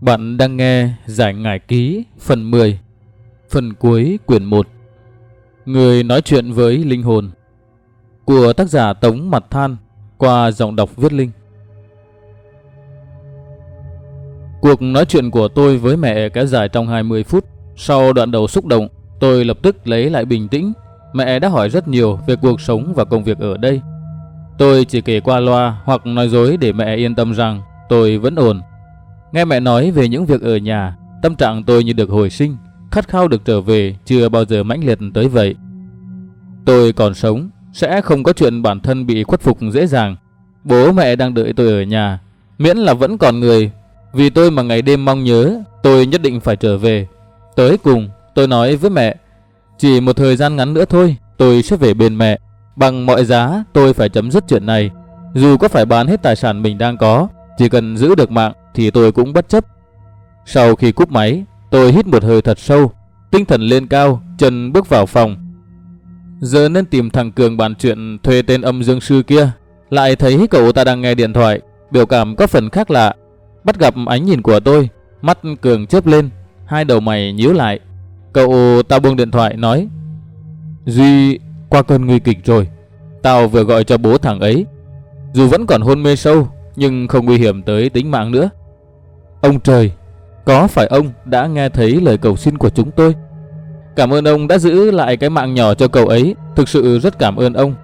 Bạn đang nghe Giải Ngải Ký, phần 10 Phần cuối, quyển 1 Người nói chuyện với linh hồn. Của tác giả Tống Mặt Than, Qua giọng đọc viết linh. Cuộc nói chuyện của tôi với mẹ kéo dài trong 20 phút. Sau đoạn đầu xúc động, Tôi lập tức lấy lại bình tĩnh. Mẹ đã hỏi rất nhiều về cuộc sống và công việc ở đây. Tôi chỉ kể qua loa hoặc nói dối để mẹ yên tâm rằng tôi vẫn ổn. Nghe mẹ nói về những việc ở nhà, tâm trạng tôi như được hồi sinh, khát khao được trở về chưa bao giờ mãnh liệt tới vậy. Tôi còn sống, sẽ không có chuyện bản thân bị khuất phục dễ dàng. Bố mẹ đang đợi tôi ở nhà, miễn là vẫn còn người. Vì tôi mà ngày đêm mong nhớ, tôi nhất định phải trở về. Tới cùng, tôi nói với mẹ, chỉ một thời gian ngắn nữa thôi, tôi sẽ về bên mẹ. Bằng mọi giá, tôi phải chấm dứt chuyện này. Dù có phải bán hết tài sản mình đang có, chỉ cần giữ được mạng thì tôi cũng bất chấp. Sau khi cúp máy, tôi hít một hơi thật sâu, tinh thần lên cao, chân bước vào phòng. Giờ nên tìm thằng Cường bàn chuyện thuê tên âm dương sư kia. Lại thấy cậu ta đang nghe điện thoại, biểu cảm có phần khác lạ. Bắt gặp ánh nhìn của tôi, mắt Cường chớp lên, hai đầu mày nhíu lại. Cậu ta buông điện thoại nói, Duy, qua cơn nguy kịch rồi. Tao vừa gọi cho bố thằng ấy. Dù vẫn còn hôn mê sâu, nhưng không nguy hiểm tới tính mạng nữa. Ông trời, có phải ông đã nghe thấy lời cầu xin của chúng tôi? Cảm ơn ông đã giữ lại cái mạng nhỏ cho cậu ấy, thực sự rất cảm ơn ông.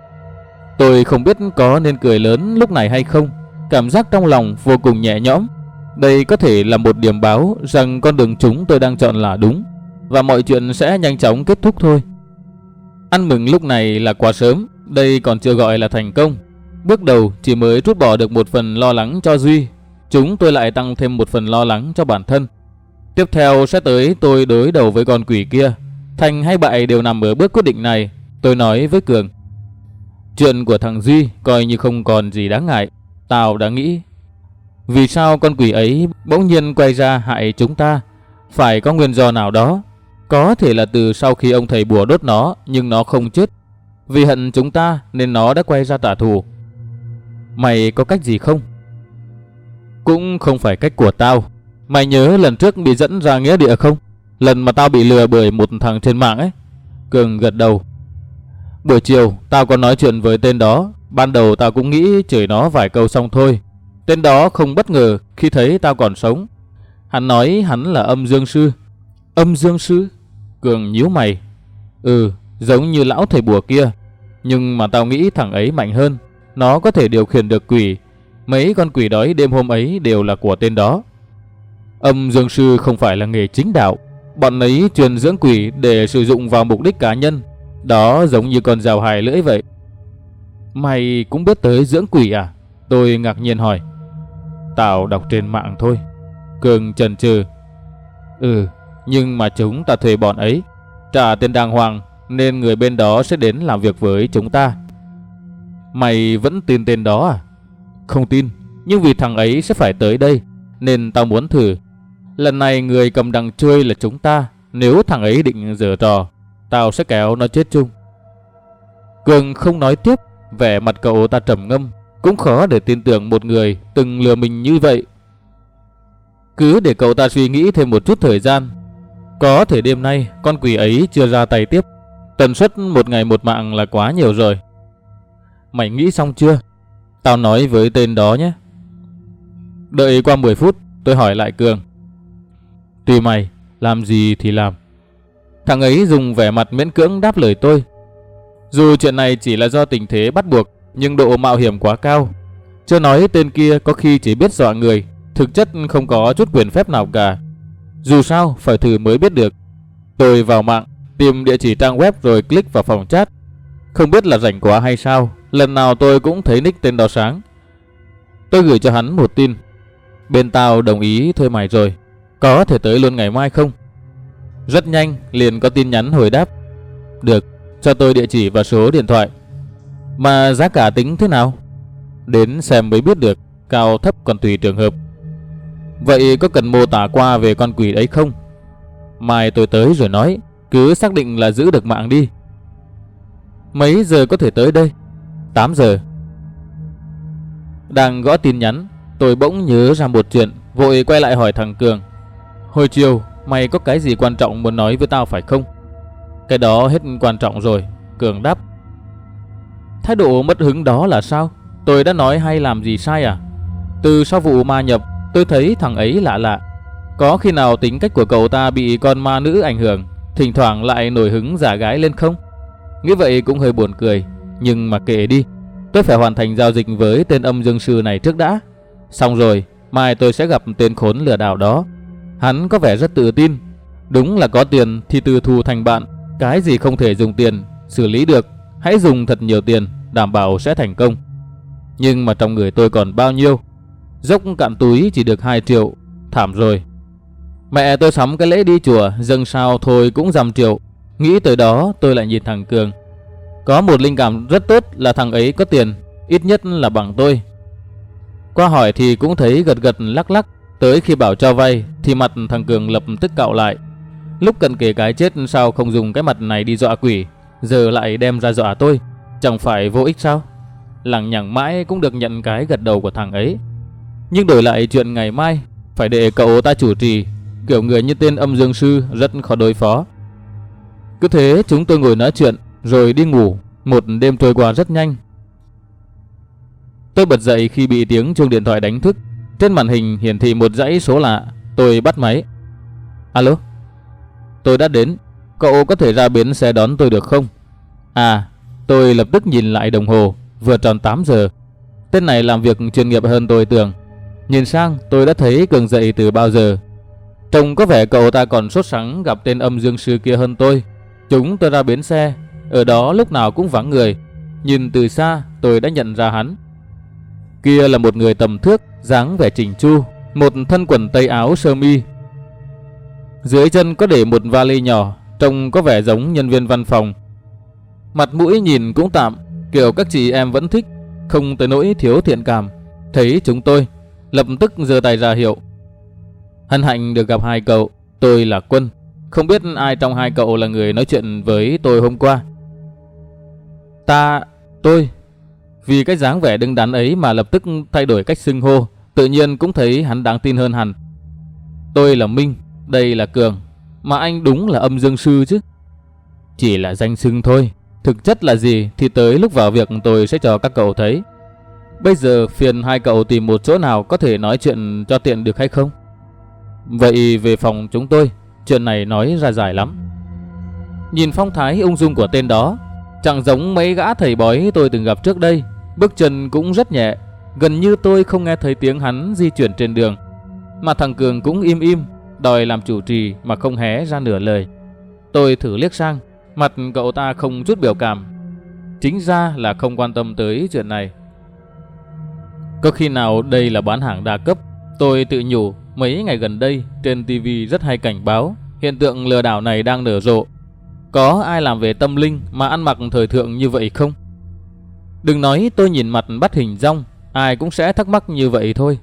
Tôi không biết có nên cười lớn lúc này hay không, cảm giác trong lòng vô cùng nhẹ nhõm. Đây có thể là một điểm báo rằng con đường chúng tôi đang chọn là đúng, và mọi chuyện sẽ nhanh chóng kết thúc thôi. Ăn mừng lúc này là quá sớm, đây còn chưa gọi là thành công. Bước đầu, chỉ mới rút bỏ được một phần lo lắng cho Duy Chúng tôi lại tăng thêm một phần lo lắng cho bản thân. Tiếp theo sẽ tới tôi đối đầu với con quỷ kia. Thành hay bại đều nằm ở bước quyết định này. Tôi nói với Cường. Chuyện của thằng Duy coi như không còn gì đáng ngại. Tao đã nghĩ. Vì sao con quỷ ấy bỗng nhiên quay ra hại chúng ta? Phải có nguyên do nào đó. Có thể là từ sau khi ông thầy bùa đốt nó, nhưng nó không chết. Vì hận chúng ta nên nó đã quay ra trả thù. Mày có cách gì không? Cũng không phải cách của tao. Mày nhớ lần trước bị dẫn ra nghĩa địa không? Lần mà tao bị lừa bởi một thằng trên mạng ấy. Cường gật đầu. Buổi chiều, tao có nói chuyện với tên đó. Ban đầu tao cũng nghĩ chửi nó vài câu xong thôi. Tên đó không bất ngờ khi thấy tao còn sống. Hắn nói hắn là âm dương sư. Âm dương sư? Cường nhíu mày. Ừ, giống như lão thầy bùa kia. Nhưng mà tao nghĩ thằng ấy mạnh hơn. Nó có thể điều khiển được quỷ Mấy con quỷ đói đêm hôm ấy đều là của tên đó. Âm dương sư không phải là nghề chính đạo. Bọn ấy truyền dưỡng quỷ để sử dụng vào mục đích cá nhân. Đó giống như con rào hài lưỡi vậy. Mày cũng biết tới dưỡng quỷ à? Tôi ngạc nhiên hỏi. Tao đọc trên mạng thôi. Cường trần trừ. Ừ, nhưng mà chúng ta thuê bọn ấy. Trả tiền đàng hoàng nên người bên đó sẽ đến làm việc với chúng ta. Mày vẫn tin tên đó à? Không tin, nhưng vì thằng ấy sẽ phải tới đây, nên tao muốn thử. Lần này người cầm đằng chơi là chúng ta, nếu thằng ấy định giở trò, tao sẽ kéo nó chết chung. Cường không nói tiếp, vẻ mặt cậu ta trầm ngâm, cũng khó để tin tưởng một người từng lừa mình như vậy. Cứ để cậu ta suy nghĩ thêm một chút thời gian. Có thể đêm nay con quỷ ấy chưa ra tay tiếp. Tần suất một ngày một mạng là quá nhiều rồi. Mày nghĩ xong chưa? Tao nói với tên đó nhé. Đợi qua 10 phút, tôi hỏi lại Cường. Tùy mày, làm gì thì làm. Thằng ấy dùng vẻ mặt miễn cưỡng đáp lời tôi. Dù chuyện này chỉ là do tình thế bắt buộc, nhưng độ mạo hiểm quá cao. Chưa nói tên kia có khi chỉ biết dọa người, thực chất không có chút quyền phép nào cả. Dù sao, phải thử mới biết được. Tôi vào mạng, tìm địa chỉ trang web rồi click vào phòng chat. Không biết là rảnh quá hay sao, Lần nào tôi cũng thấy nick tên đó sáng. Tôi gửi cho hắn một tin. Bên tao đồng ý thuê mày rồi. Có thể tới luôn ngày mai không? Rất nhanh, liền có tin nhắn hồi đáp. Được, cho tôi địa chỉ và số điện thoại. Mà giá cả tính thế nào? Đến xem mới biết được, cao thấp còn tùy trường hợp. Vậy có cần mô tả qua về con quỷ ấy không? Mai tôi tới rồi nói, cứ xác định là giữ được mạng đi. Mấy giờ có thể tới đây? 8 giờ. Đang gõ tin nhắn, tôi bỗng nhớ ra một chuyện, vội quay lại hỏi thằng Cường. Hồi chiều, mày có cái gì quan trọng muốn nói với tao phải không? Cái đó hết quan trọng rồi, Cường đáp. Thái độ mất hứng đó là sao? Tôi đã nói hay làm gì sai à? Từ sau vụ ma nhập, tôi thấy thằng ấy lạ lạ. Có khi nào tính cách của cậu ta bị con ma nữ ảnh hưởng, thỉnh thoảng lại nổi hứng giả gái lên không? Nghĩ vậy cũng hơi buồn cười, nhưng mà kệ đi. Tôi phải hoàn thành giao dịch với tên âm dương sư này trước đã. Xong rồi, mai tôi sẽ gặp tên khốn lừa đảo đó. Hắn có vẻ rất tự tin. Đúng là có tiền thì từ thù thành bạn. Cái gì không thể dùng tiền, xử lý được. Hãy dùng thật nhiều tiền, đảm bảo sẽ thành công. Nhưng mà trong người tôi còn bao nhiêu? Dốc cạn túi chỉ được 2 triệu. Thảm rồi. Mẹ tôi sắm cái lễ đi chùa, dâng sao thôi cũng dằm triệu. Nghĩ tới đó tôi lại nhìn thằng Cường. Có một linh cảm rất tốt là thằng ấy có tiền, ít nhất là bằng tôi. Qua hỏi thì cũng thấy gật gật lắc lắc, tới khi bảo cho vay thì mặt thằng Cường lập tức cạo lại. Lúc cần kể cái chết sao không dùng cái mặt này đi dọa quỷ, giờ lại đem ra dọa tôi, chẳng phải vô ích sao? Lằng nhằng mãi cũng được nhận cái gật đầu của thằng ấy. Nhưng đổi lại chuyện ngày mai, phải để cậu ta chủ trì, kiểu người như tên âm dương sư rất khó đối phó. Cứ thế chúng tôi ngồi nói chuyện rồi đi ngủ, một đêm trôi qua rất nhanh. Tôi bật dậy khi bị tiếng chuông điện thoại đánh thức. Trên màn hình hiển thị một dãy số lạ, tôi bắt máy. Alo? Tôi đã đến, cậu có thể ra bến xe đón tôi được không? À, tôi lập tức nhìn lại đồng hồ, vừa tròn 8 giờ. Tên này làm việc chuyên nghiệp hơn tôi tưởng. Nhìn sang, tôi đã thấy Cường dậy từ bao giờ. Trông có vẻ cậu ta còn sốt sắng gặp tên âm dương sư kia hơn tôi. Chúng tôi ra bến xe, ở đó lúc nào cũng vắng người. Nhìn từ xa, tôi đã nhận ra hắn. Kia là một người tầm thước, dáng vẻ chỉnh chu, một thân quần tây áo sơ mi. Dưới chân có để một vali nhỏ, trông có vẻ giống nhân viên văn phòng. Mặt mũi nhìn cũng tạm, kiểu các chị em vẫn thích, không tới nỗi thiếu thiện cảm. Thấy chúng tôi, lập tức giơ tay ra hiệu. Hân hạnh được gặp hai cậu, tôi là Quân. Không biết ai trong hai cậu là người nói chuyện với tôi hôm qua. Ta, tôi, vì cái dáng vẻ đứng đắn ấy mà lập tức thay đổi cách xưng hô, tự nhiên cũng thấy hắn đáng tin hơn hẳn. Tôi là Minh, đây là Cường, mà anh đúng là âm dương sư chứ. Chỉ là danh xưng thôi, thực chất là gì thì tới lúc vào việc tôi sẽ cho các cậu thấy. Bây giờ phiền hai cậu tìm một chỗ nào có thể nói chuyện cho tiện được hay không? Vậy về phòng chúng tôi, chuyện này nói ra dài lắm. Nhìn phong thái ung dung của tên đó, chẳng giống mấy gã thầy bói tôi từng gặp trước đây. Bước chân cũng rất nhẹ, gần như tôi không nghe thấy tiếng hắn di chuyển trên đường. Mà thằng Cường cũng im im, đòi làm chủ trì mà không hé ra nửa lời. Tôi thử liếc sang, mặt cậu ta không chút biểu cảm. Chính ra là không quan tâm tới chuyện này. Có khi nào đây là bán hàng đa cấp, tôi tự nhủ mấy ngày gần đây trên TV rất hay cảnh báo hiện tượng lừa đảo này đang nở rộ. Có ai làm về tâm linh mà ăn mặc thời thượng như vậy không? Đừng nói tôi nhìn mặt bắt hình rong, ai cũng sẽ thắc mắc như vậy thôi.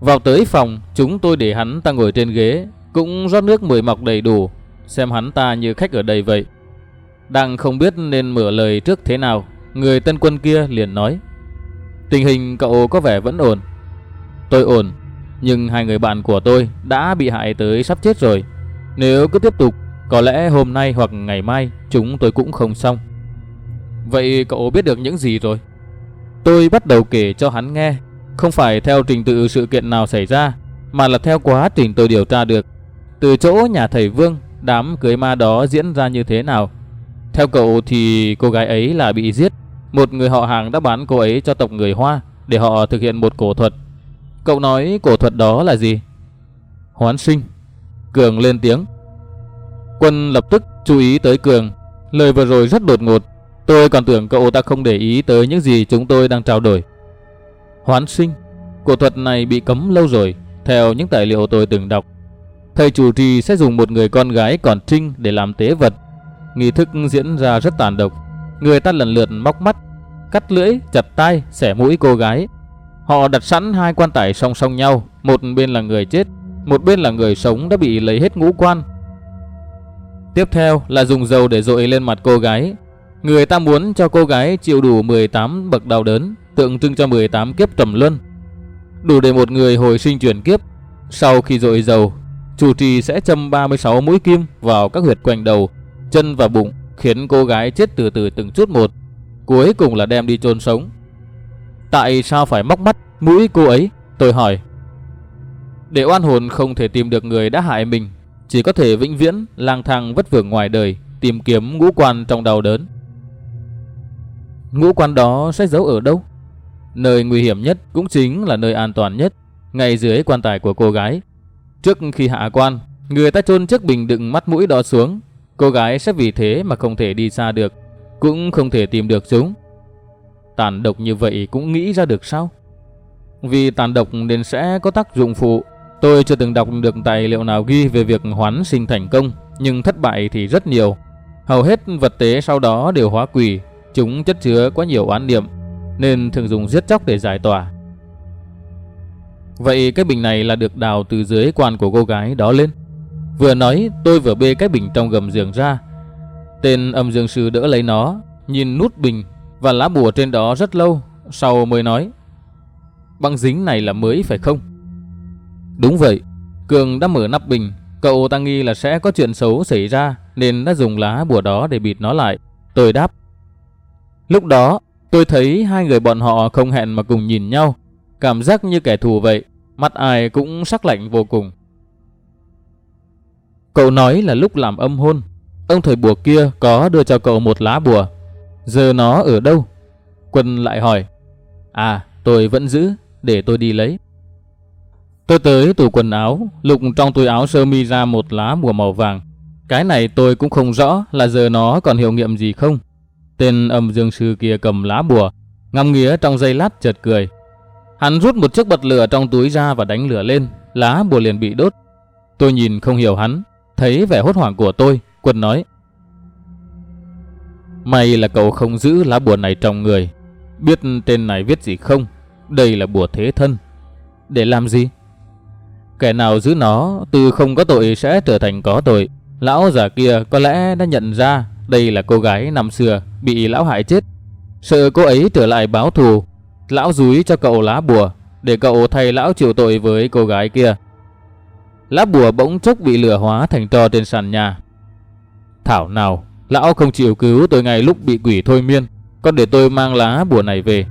Vào tới phòng, chúng tôi để hắn ta ngồi trên ghế, cũng rót nước mười mọc đầy đủ, xem hắn ta như khách ở đây vậy. Đang không biết nên mở lời trước thế nào, người tân quân kia liền nói. Tình hình cậu có vẻ vẫn ổn. Tôi ổn, nhưng hai người bạn của tôi đã bị hại tới sắp chết rồi. Nếu cứ tiếp tục, có lẽ hôm nay hoặc ngày mai chúng tôi cũng không xong. Vậy cậu biết được những gì rồi? Tôi bắt đầu kể cho hắn nghe, không phải theo trình tự sự kiện nào xảy ra, mà là theo quá trình tôi điều tra được. Từ chỗ nhà thầy Vương, đám cưới ma đó diễn ra như thế nào? Theo cậu thì cô gái ấy là bị giết. Một người họ hàng đã bán cô ấy cho tộc người Hoa để họ thực hiện một cổ thuật. Cậu nói cổ thuật đó là gì? Hoán sinh. Cường lên tiếng. Quân lập tức chú ý tới Cường. Lời vừa rồi rất đột ngột, Tôi còn tưởng cậu ta không để ý tới những gì chúng tôi đang trao đổi. Hoán sinh, cổ thuật này bị cấm lâu rồi, theo những tài liệu tôi từng đọc. Thầy chủ trì sẽ dùng một người con gái còn trinh để làm tế vật. Nghi thức diễn ra rất tàn độc. Người ta lần lượt móc mắt, cắt lưỡi, chặt tay, xẻ mũi cô gái. Họ đặt sẵn hai quan tài song song nhau, một bên là người chết, một bên là người sống đã bị lấy hết ngũ quan. Tiếp theo là dùng dầu để dội lên mặt cô gái, Người ta muốn cho cô gái chịu đủ 18 bậc đau đớn, tượng trưng cho 18 kiếp trầm luân. đủ để một người hồi sinh chuyển kiếp. Sau khi dội dầu, chủ trì sẽ châm 36 mũi kim vào các huyệt quanh đầu, chân và bụng, khiến cô gái chết từ từ từng chút một, cuối cùng là đem đi chôn sống. Tại sao phải móc mắt mũi cô ấy? Tôi hỏi. Để oan hồn không thể tìm được người đã hại mình, chỉ có thể vĩnh viễn lang thang vất vưởng ngoài đời, tìm kiếm ngũ quan trong đau đớn. Ngũ quan đó sẽ giấu ở đâu? Nơi nguy hiểm nhất cũng chính là nơi an toàn nhất, ngay dưới quan tài của cô gái. Trước khi hạ quan, người ta chôn chiếc bình đựng mắt mũi đó xuống. Cô gái sẽ vì thế mà không thể đi xa được, cũng không thể tìm được chúng. Tàn độc như vậy cũng nghĩ ra được sao? Vì tàn độc nên sẽ có tác dụng phụ. Tôi chưa từng đọc được tài liệu nào ghi về việc hoán sinh thành công, nhưng thất bại thì rất nhiều. Hầu hết vật tế sau đó đều hóa quỷ, chúng chất chứa quá nhiều oán niệm, nên thường dùng giết chóc để giải tỏa. Vậy cái bình này là được đào từ dưới quan của cô gái đó lên. Vừa nói tôi vừa bê cái bình trong gầm giường ra. Tên âm dương sư đỡ lấy nó, nhìn nút bình và lá bùa trên đó rất lâu, sau mới nói. Băng dính này là mới phải không? Đúng vậy, Cường đã mở nắp bình, cậu ta nghi là sẽ có chuyện xấu xảy ra nên đã dùng lá bùa đó để bịt nó lại. Tôi đáp. Lúc đó, tôi thấy hai người bọn họ không hẹn mà cùng nhìn nhau, cảm giác như kẻ thù vậy, mắt ai cũng sắc lạnh vô cùng. Cậu nói là lúc làm âm hôn, ông thầy bùa kia có đưa cho cậu một lá bùa. Giờ nó ở đâu? Quân lại hỏi. À, tôi vẫn giữ, để tôi đi lấy. Tôi tới tủ quần áo, lục trong túi áo sơ mi ra một lá bùa màu vàng. Cái này tôi cũng không rõ là giờ nó còn hiệu nghiệm gì không. Tên âm dương sư kia cầm lá bùa, ngắm nghía trong giây lát chợt cười. Hắn rút một chiếc bật lửa trong túi ra và đánh lửa lên, lá bùa liền bị đốt. Tôi nhìn không hiểu hắn, thấy vẻ hốt hoảng của tôi, quân nói. May là cậu không giữ lá bùa này trong người. Biết tên này viết gì không? Đây là bùa thế thân. Để làm gì? Kẻ nào giữ nó từ không có tội sẽ trở thành có tội. Lão già kia có lẽ đã nhận ra đây là cô gái năm xưa bị lão hại chết. Sợ cô ấy trở lại báo thù. Lão dúi cho cậu lá bùa để cậu thay lão chịu tội với cô gái kia. Lá bùa bỗng chốc bị lửa hóa thành tro trên sàn nhà. Thảo nào, lão không chịu cứu tôi ngay lúc bị quỷ thôi miên, còn để tôi mang lá bùa này về.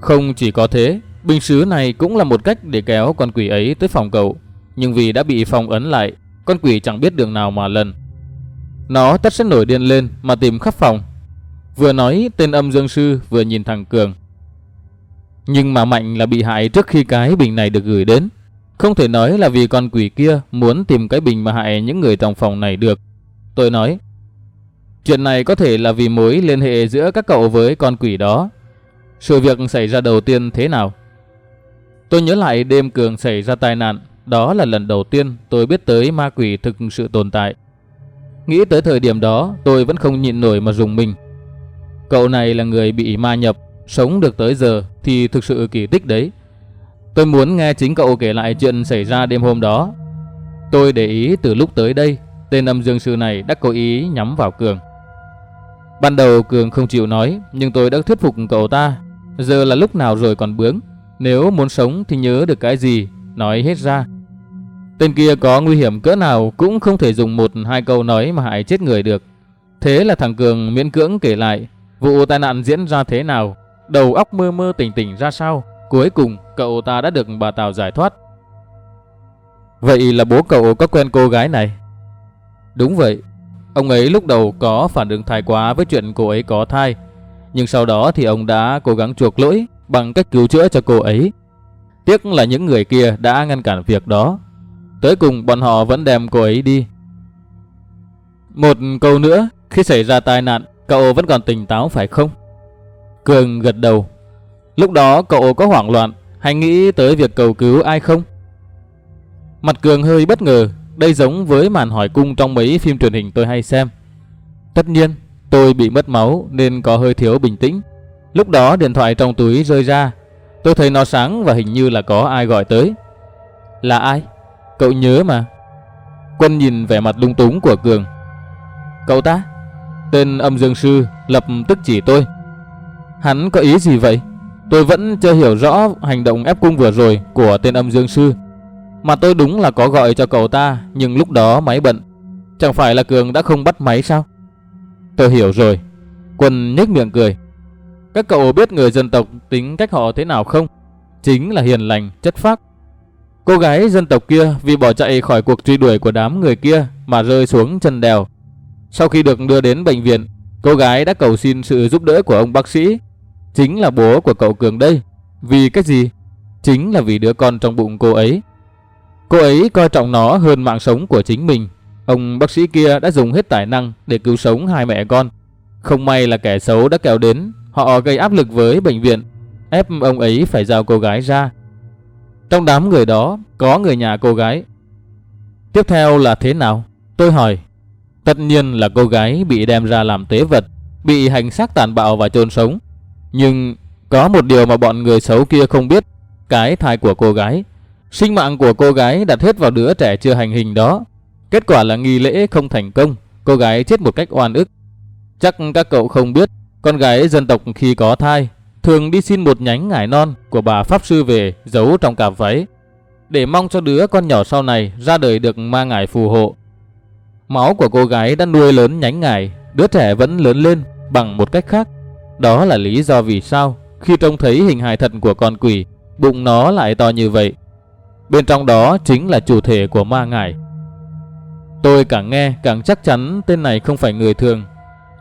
Không chỉ có thế, bình sứ này cũng là một cách để kéo con quỷ ấy tới phòng cậu. Nhưng vì đã bị phong ấn lại, con quỷ chẳng biết đường nào mà lần. Nó tất sẽ nổi điên lên mà tìm khắp phòng. Vừa nói tên âm dương sư vừa nhìn thằng Cường. Nhưng mà Mạnh là bị hại trước khi cái bình này được gửi đến. Không thể nói là vì con quỷ kia muốn tìm cái bình mà hại những người trong phòng này được. Tôi nói, chuyện này có thể là vì mối liên hệ giữa các cậu với con quỷ đó. Sự việc xảy ra đầu tiên thế nào? Tôi nhớ lại đêm Cường xảy ra tai nạn, đó là lần đầu tiên tôi biết tới ma quỷ thực sự tồn tại. Nghĩ tới thời điểm đó, tôi vẫn không nhịn nổi mà dùng mình. Cậu này là người bị ma nhập, sống được tới giờ thì thực sự kỳ tích đấy. Tôi muốn nghe chính cậu kể lại chuyện xảy ra đêm hôm đó. Tôi để ý từ lúc tới đây, tên âm dương sư này đã cố ý nhắm vào Cường. Ban đầu Cường không chịu nói, nhưng tôi đã thuyết phục cậu ta. Giờ là lúc nào rồi còn bướng. Nếu muốn sống thì nhớ được cái gì, nói hết ra. Tên kia có nguy hiểm cỡ nào cũng không thể dùng một hai câu nói mà hại chết người được. Thế là thằng Cường miễn cưỡng kể lại vụ tai nạn diễn ra thế nào, đầu óc mơ mơ tỉnh tỉnh ra sao. Cuối cùng cậu ta đã được bà Tào giải thoát. Vậy là bố cậu có quen cô gái này? Đúng vậy. Ông ấy lúc đầu có phản ứng thái quá với chuyện cô ấy có thai. Nhưng sau đó thì ông đã cố gắng chuộc lỗi bằng cách cứu chữa cho cô ấy. Tiếc là những người kia đã ngăn cản việc đó. Tới cùng bọn họ vẫn đem cô ấy đi. Một câu nữa, khi xảy ra tai nạn, cậu vẫn còn tỉnh táo phải không? Cường gật đầu. Lúc đó cậu có hoảng loạn hay nghĩ tới việc cầu cứu ai không? Mặt Cường hơi bất ngờ, đây giống với màn hỏi cung trong mấy phim truyền hình tôi hay xem. Tất nhiên, tôi bị mất máu nên có hơi thiếu bình tĩnh. Lúc đó điện thoại trong túi rơi ra, tôi thấy nó sáng và hình như là có ai gọi tới. Là ai? Cậu nhớ mà. Quân nhìn vẻ mặt lung túng của Cường. Cậu ta? Tên âm dương sư lập tức chỉ tôi. Hắn có ý gì vậy? Tôi vẫn chưa hiểu rõ hành động ép cung vừa rồi của tên âm dương sư. Mà tôi đúng là có gọi cho cậu ta, nhưng lúc đó máy bận. Chẳng phải là Cường đã không bắt máy sao? Tôi hiểu rồi. Quân nhếch miệng cười. Các cậu biết người dân tộc tính cách họ thế nào không? Chính là hiền lành, chất phác. Cô gái dân tộc kia vì bỏ chạy khỏi cuộc truy đuổi của đám người kia mà rơi xuống chân đèo. Sau khi được đưa đến bệnh viện, cô gái đã cầu xin sự giúp đỡ của ông bác sĩ. Chính là bố của cậu Cường đây. Vì cái gì? Chính là vì đứa con trong bụng cô ấy. Cô ấy coi trọng nó hơn mạng sống của chính mình. Ông bác sĩ kia đã dùng hết tài năng để cứu sống hai mẹ con. Không may là kẻ xấu đã kéo đến, họ gây áp lực với bệnh viện, ép ông ấy phải giao cô gái ra. Trong đám người đó có người nhà cô gái. Tiếp theo là thế nào? Tôi hỏi. Tất nhiên là cô gái bị đem ra làm tế vật, bị hành xác tàn bạo và chôn sống. Nhưng có một điều mà bọn người xấu kia không biết, cái thai của cô gái. Sinh mạng của cô gái đặt hết vào đứa trẻ chưa hành hình đó. Kết quả là nghi lễ không thành công, cô gái chết một cách oan ức. Chắc các cậu không biết, con gái dân tộc khi có thai thường đi xin một nhánh ngải non của bà pháp sư về giấu trong cà váy để mong cho đứa con nhỏ sau này ra đời được ma ngải phù hộ. Máu của cô gái đã nuôi lớn nhánh ngải, đứa trẻ vẫn lớn lên bằng một cách khác. Đó là lý do vì sao khi trông thấy hình hài thật của con quỷ, bụng nó lại to như vậy. Bên trong đó chính là chủ thể của ma ngải. Tôi càng nghe càng chắc chắn tên này không phải người thường.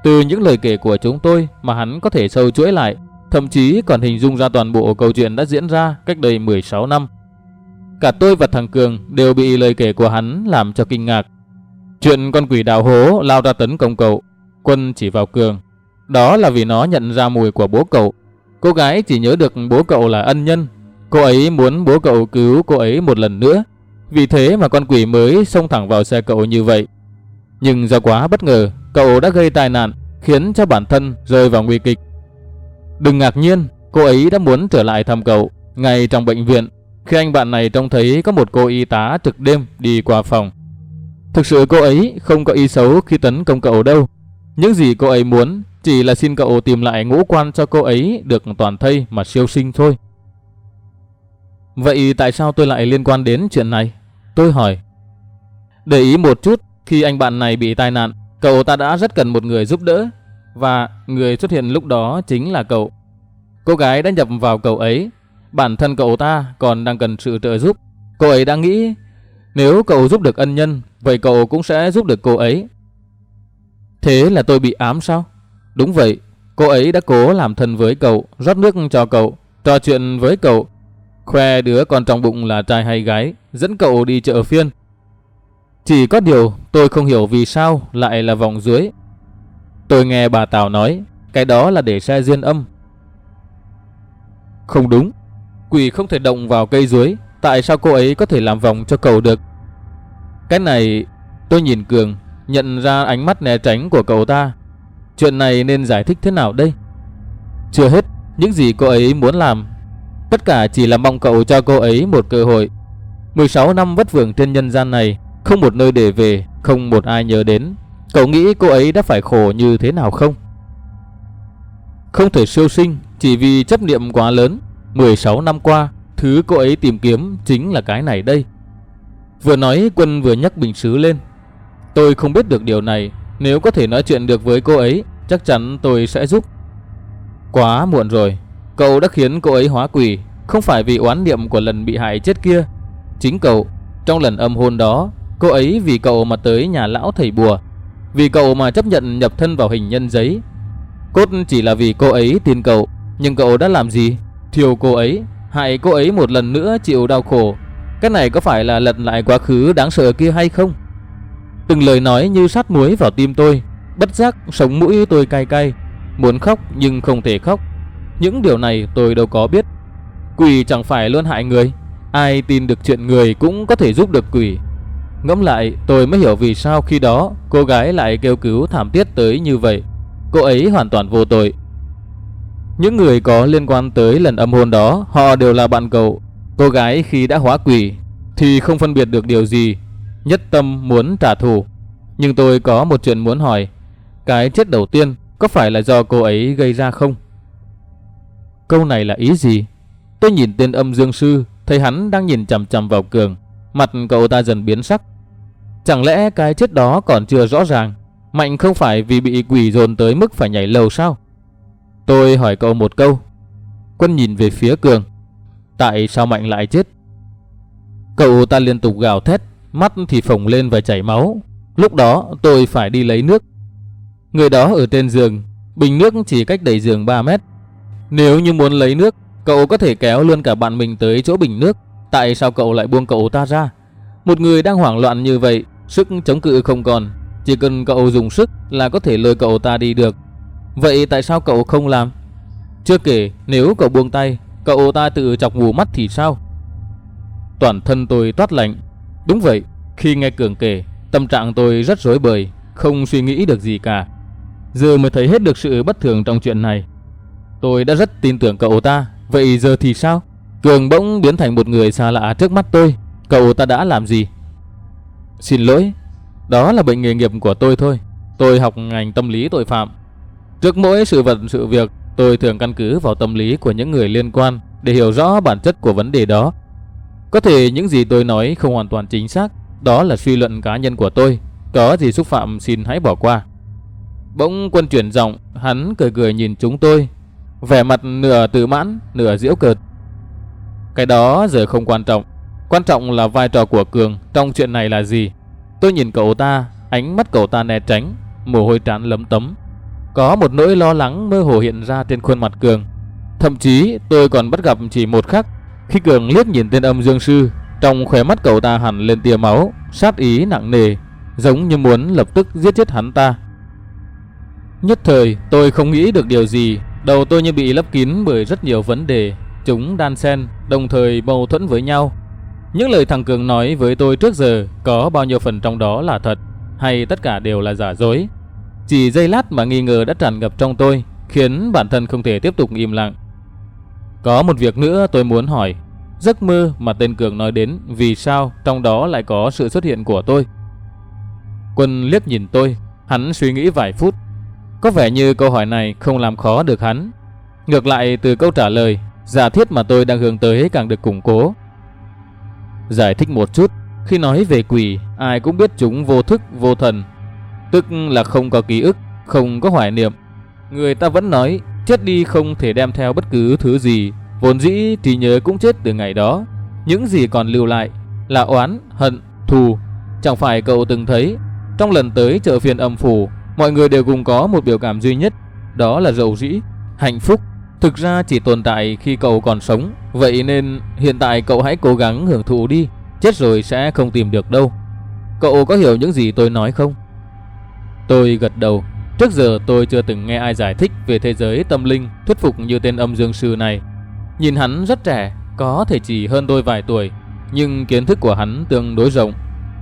Từ những lời kể của chúng tôi mà hắn có thể sâu chuỗi lại, thậm chí còn hình dung ra toàn bộ câu chuyện đã diễn ra cách đây 16 năm. Cả tôi và thằng Cường đều bị lời kể của hắn làm cho kinh ngạc. Chuyện con quỷ đào hố lao ra tấn công cậu, quân chỉ vào Cường. Đó là vì nó nhận ra mùi của bố cậu. Cô gái chỉ nhớ được bố cậu là ân nhân. Cô ấy muốn bố cậu cứu cô ấy một lần nữa. Vì thế mà con quỷ mới xông thẳng vào xe cậu như vậy. Nhưng do quá bất ngờ, cậu đã gây tai nạn, khiến cho bản thân rơi vào nguy kịch. Đừng ngạc nhiên, cô ấy đã muốn trở lại thăm cậu ngay trong bệnh viện khi anh bạn này trông thấy có một cô y tá trực đêm đi qua phòng. Thực sự cô ấy không có ý xấu khi tấn công cậu đâu. Những gì cô ấy muốn chỉ là xin cậu tìm lại ngũ quan cho cô ấy được toàn thây mà siêu sinh thôi. Vậy tại sao tôi lại liên quan đến chuyện này? Tôi hỏi. Để ý một chút, khi anh bạn này bị tai nạn, cậu ta đã rất cần một người giúp đỡ. Và người xuất hiện lúc đó chính là cậu. Cô gái đã nhập vào cậu ấy. Bản thân cậu ta còn đang cần sự trợ giúp. Cô ấy đang nghĩ nếu cậu giúp được ân nhân, vậy cậu cũng sẽ giúp được cô ấy. Thế là tôi bị ám sao? Đúng vậy, cô ấy đã cố làm thân với cậu, rót nước cho cậu, trò chuyện với cậu, khoe đứa con trong bụng là trai hay gái, dẫn cậu đi chợ phiên. Chỉ có điều tôi không hiểu vì sao lại là vòng dưới. Tôi nghe bà Tào nói, cái đó là để xe duyên âm. Không đúng, quỷ không thể động vào cây dưới, tại sao cô ấy có thể làm vòng cho cậu được? Cái này, tôi nhìn Cường, nhận ra ánh mắt né tránh của cậu ta. Chuyện này nên giải thích thế nào đây? Chưa hết, những gì cô ấy muốn làm Tất cả chỉ là mong cậu cho cô ấy một cơ hội 16 năm vất vưởng trên nhân gian này không một nơi để về, Không một ai nhớ đến. Cậu nghĩ cô ấy đã phải khổ như thế nào không? Không thể siêu sinh, Chỉ vì chấp niệm quá lớn. 16 năm qua, Thứ cô ấy tìm kiếm chính là cái này đây. Vừa nói, quân vừa nhắc bình sứ lên. Tôi không biết được điều này. Nếu có thể nói chuyện được với cô ấy, Chắc chắn tôi sẽ giúp. Quá muộn rồi. Cậu đã khiến cô ấy hóa quỷ. Không phải vì oán niệm của lần bị hại chết kia. Chính cậu, Trong lần âm hôn đó Cô ấy vì cậu mà tới nhà lão thầy bùa, Vì cậu mà chấp nhận nhập thân vào hình nhân giấy Cốt chỉ là vì cô ấy tin cậu, Nhưng cậu đã làm gì Thiêu cô ấy, Hại cô ấy một lần nữa chịu đau khổ Cái này có phải là lật lại quá khứ đáng sợ kia hay không Từng lời nói như sát muối vào tim tôi, Bất giác sống mũi tôi cay cay Muốn khóc nhưng không thể khóc những điều này tôi đâu có biết. Quỷ chẳng phải luôn hại người. Ai tin được chuyện người cũng có thể giúp được quỷ. Ngẫm lại tôi mới hiểu vì sao khi đó cô gái lại kêu cứu thảm thiết tới như vậy. Cô ấy hoàn toàn vô tội. Những người có liên quan tới lần âm hôn đó họ đều là bạn cậu. Cô gái khi đã hóa quỷ thì không phân biệt được điều gì. Nhất tâm muốn trả thù. Nhưng tôi có một chuyện muốn hỏi. Cái chết đầu tiên có phải là do cô ấy gây ra không? Câu này là ý gì? Tôi nhìn tên âm dương sư, thấy hắn đang nhìn chằm chằm vào Cường. Mặt cậu ta dần biến sắc. Chẳng lẽ cái chết đó còn chưa rõ ràng? Mạnh không phải vì bị quỷ dồn tới mức phải nhảy lầu sao? Tôi hỏi cậu một câu. Quân nhìn về phía Cường. Tại sao Mạnh lại chết? Cậu ta liên tục gào thét, mắt thì phồng lên và chảy máu. Lúc đó tôi phải đi lấy nước. Người đó ở trên giường, bình nước chỉ cách đẩy giường 3 mét. Nếu như muốn lấy nước, cậu có thể kéo luôn cả bạn mình tới chỗ bình nước. Tại sao cậu lại buông cậu ta ra? Một người đang hoảng loạn như vậy, sức chống cự không còn. Chỉ cần cậu dùng sức là có thể lôi cậu ta đi được. Vậy tại sao cậu không làm? Chưa kể, nếu cậu buông tay, cậu ta tự chọc mù mắt thì sao? Toàn thân tôi toát lạnh. Đúng vậy, khi nghe Cường kể, tâm trạng tôi rất rối bời, không suy nghĩ được gì cả. Giờ mới thấy hết được sự bất thường trong chuyện này. Tôi đã rất tin tưởng cậu ta, vậy giờ thì sao? Cường bỗng biến thành một người xa lạ trước mắt tôi. Cậu ta đã làm gì? Xin lỗi, đó là bệnh nghề nghiệp của tôi thôi. Tôi học ngành tâm lý tội phạm. Trước mỗi sự vật sự việc, tôi thường căn cứ vào tâm lý của những người liên quan để hiểu rõ bản chất của vấn đề đó. Có thể những gì tôi nói không hoàn toàn chính xác, đó là suy luận cá nhân của tôi. Có gì xúc phạm xin hãy bỏ qua. Bỗng quân chuyển giọng, hắn cười cười nhìn chúng tôi, vẻ mặt nửa tự mãn, nửa diễu cợt. Cái đó giờ không quan trọng, quan trọng là vai trò của Cường trong chuyện này là gì. Tôi nhìn cậu ta, ánh mắt cậu ta né tránh, mồ hôi trán lấm tấm. Có một nỗi lo lắng mơ hồ hiện ra trên khuôn mặt Cường. Thậm chí tôi còn bắt gặp chỉ một khắc khi Cường liếc nhìn tên âm dương sư, trong khóe mắt cậu ta hẳn lên tia máu, sát ý nặng nề, giống như muốn lập tức giết chết hắn ta. Nhất thời tôi không nghĩ được điều gì, đầu tôi như bị lấp kín bởi rất nhiều vấn đề, chúng đan xen, đồng thời mâu thuẫn với nhau. Những lời thằng Cường nói với tôi trước giờ có bao nhiêu phần trong đó là thật, hay tất cả đều là giả dối. Chỉ giây lát mà nghi ngờ đã tràn ngập trong tôi, khiến bản thân không thể tiếp tục im lặng. Có một việc nữa tôi muốn hỏi, giấc mơ mà tên Cường nói đến vì sao trong đó lại có sự xuất hiện của tôi? Quân liếc nhìn tôi, hắn suy nghĩ vài phút. Có vẻ như câu hỏi này không làm khó được hắn. Ngược lại từ câu trả lời, giả thiết mà tôi đang hướng tới càng được củng cố. Giải thích một chút, khi nói về quỷ, ai cũng biết chúng vô thức, vô thần. Tức là không có ký ức, không có hoài niệm. Người ta vẫn nói, chết đi không thể đem theo bất cứ thứ gì. Vốn dĩ trí nhớ cũng chết từ ngày đó. Những gì còn lưu lại là oán, hận, thù. Chẳng phải cậu từng thấy, trong lần tới chợ phiên âm phủ, mọi người đều cùng có một biểu cảm duy nhất, đó là dầu dĩ, hạnh phúc. Thực ra chỉ tồn tại khi cậu còn sống, vậy nên hiện tại cậu hãy cố gắng hưởng thụ đi, chết rồi sẽ không tìm được đâu. Cậu có hiểu những gì tôi nói không? Tôi gật đầu. Trước giờ tôi chưa từng nghe ai giải thích về thế giới tâm linh thuyết phục như tên âm dương sư này. Nhìn hắn rất trẻ, có thể chỉ hơn tôi vài tuổi, nhưng kiến thức của hắn tương đối rộng.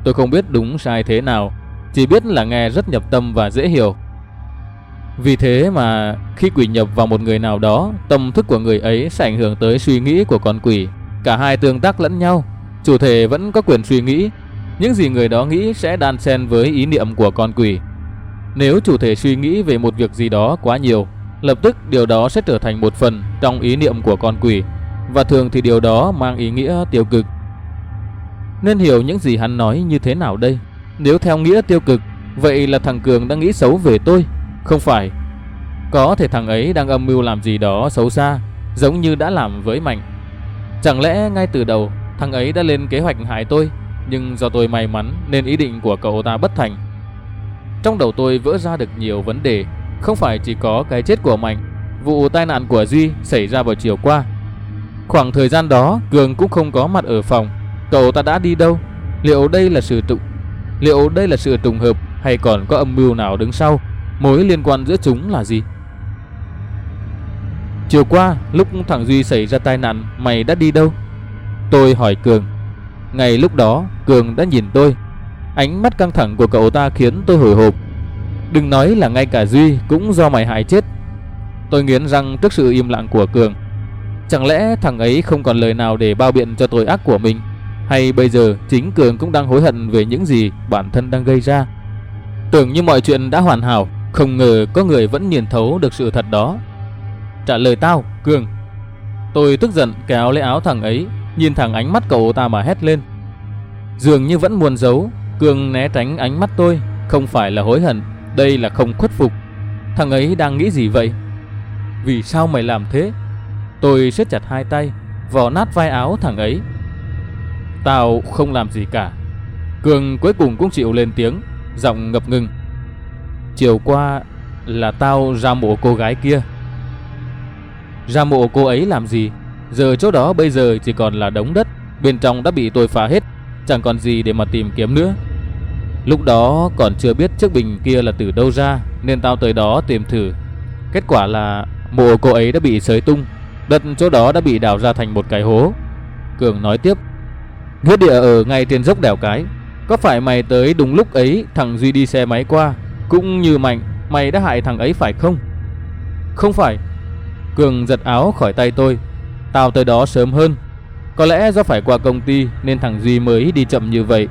Tôi không biết đúng sai thế nào, chỉ biết là nghe rất nhập tâm và dễ hiểu. Vì thế mà khi quỷ nhập vào một người nào đó, tâm thức của người ấy sẽ ảnh hưởng tới suy nghĩ của con quỷ. Cả hai tương tác lẫn nhau, chủ thể vẫn có quyền suy nghĩ. Những gì người đó nghĩ sẽ đan xen với ý niệm của con quỷ. Nếu chủ thể suy nghĩ về một việc gì đó quá nhiều, lập tức điều đó sẽ trở thành một phần trong ý niệm của con quỷ và thường thì điều đó mang ý nghĩa tiêu cực. Nên hiểu những gì hắn nói như thế nào đây? Nếu theo nghĩa tiêu cực, vậy là thằng Cường đang nghĩ xấu về tôi, không phải. Có thể thằng ấy đang âm mưu làm gì đó xấu xa, giống như đã làm với Mạnh. Chẳng lẽ ngay từ đầu thằng ấy đã lên kế hoạch hại tôi, nhưng do tôi may mắn nên ý định của cậu ta bất thành. Trong đầu tôi vỡ ra được nhiều vấn đề, không phải chỉ có cái chết của Mạnh, vụ tai nạn của Duy xảy ra vào chiều qua. Khoảng thời gian đó, Cường cũng không có mặt ở phòng, cậu ta đã đi đâu? Liệu đây là sự trùng Liệu đây là sự trùng hợp hay còn có âm mưu nào đứng sau? Mối liên quan giữa chúng là gì? Chiều qua, lúc thằng Duy xảy ra tai nạn, mày đã đi đâu? Tôi hỏi Cường. Ngày lúc đó, Cường đã nhìn tôi. Ánh mắt căng thẳng của cậu ta khiến tôi hồi hộp. Đừng nói là ngay cả Duy cũng do mày hại chết. Tôi nghiến răng trước sự im lặng của Cường. Chẳng lẽ thằng ấy không còn lời nào để bao biện cho tội ác của mình? Hay bây giờ chính Cường cũng đang hối hận về những gì bản thân đang gây ra? Tưởng như mọi chuyện đã hoàn hảo, không ngờ có người vẫn nhìn thấu được sự thật đó. Trả lời tao, Cường, Tôi tức giận kéo lấy áo thằng ấy, nhìn thẳng ánh mắt cậu ta mà hét lên. Dường như vẫn muốn giấu, Cường né tránh ánh mắt tôi, không phải là hối hận, đây là không khuất phục. Thằng ấy đang nghĩ gì vậy? Vì sao mày làm thế? Tôi siết chặt hai tay, vò nát vai áo thằng ấy. Tao không làm gì cả. Cường cuối cùng cũng chịu lên tiếng, giọng ngập ngừng. Chiều qua là tao ra mộ cô gái kia. Ra mộ cô ấy làm gì? Giờ chỗ đó bây giờ chỉ còn là đống đất, bên trong đã bị tôi phá hết, chẳng còn gì để mà tìm kiếm nữa. Lúc đó còn chưa biết chiếc bình kia là từ đâu ra, nên tao tới đó tìm thử. Kết quả là mộ cô ấy đã bị sới tung, đất chỗ đó đã bị đào ra thành một cái hố. Cường nói tiếp, nghĩa địa ở ngay trên dốc đèo cái, có phải mày tới đúng lúc ấy thằng Duy đi xe máy qua, cũng như Mạnh, mày đã hại thằng ấy phải không? Không phải. Cường giật áo khỏi tay tôi, tao tới đó sớm hơn. Có lẽ do phải qua công ty nên thằng Duy mới đi chậm như vậy.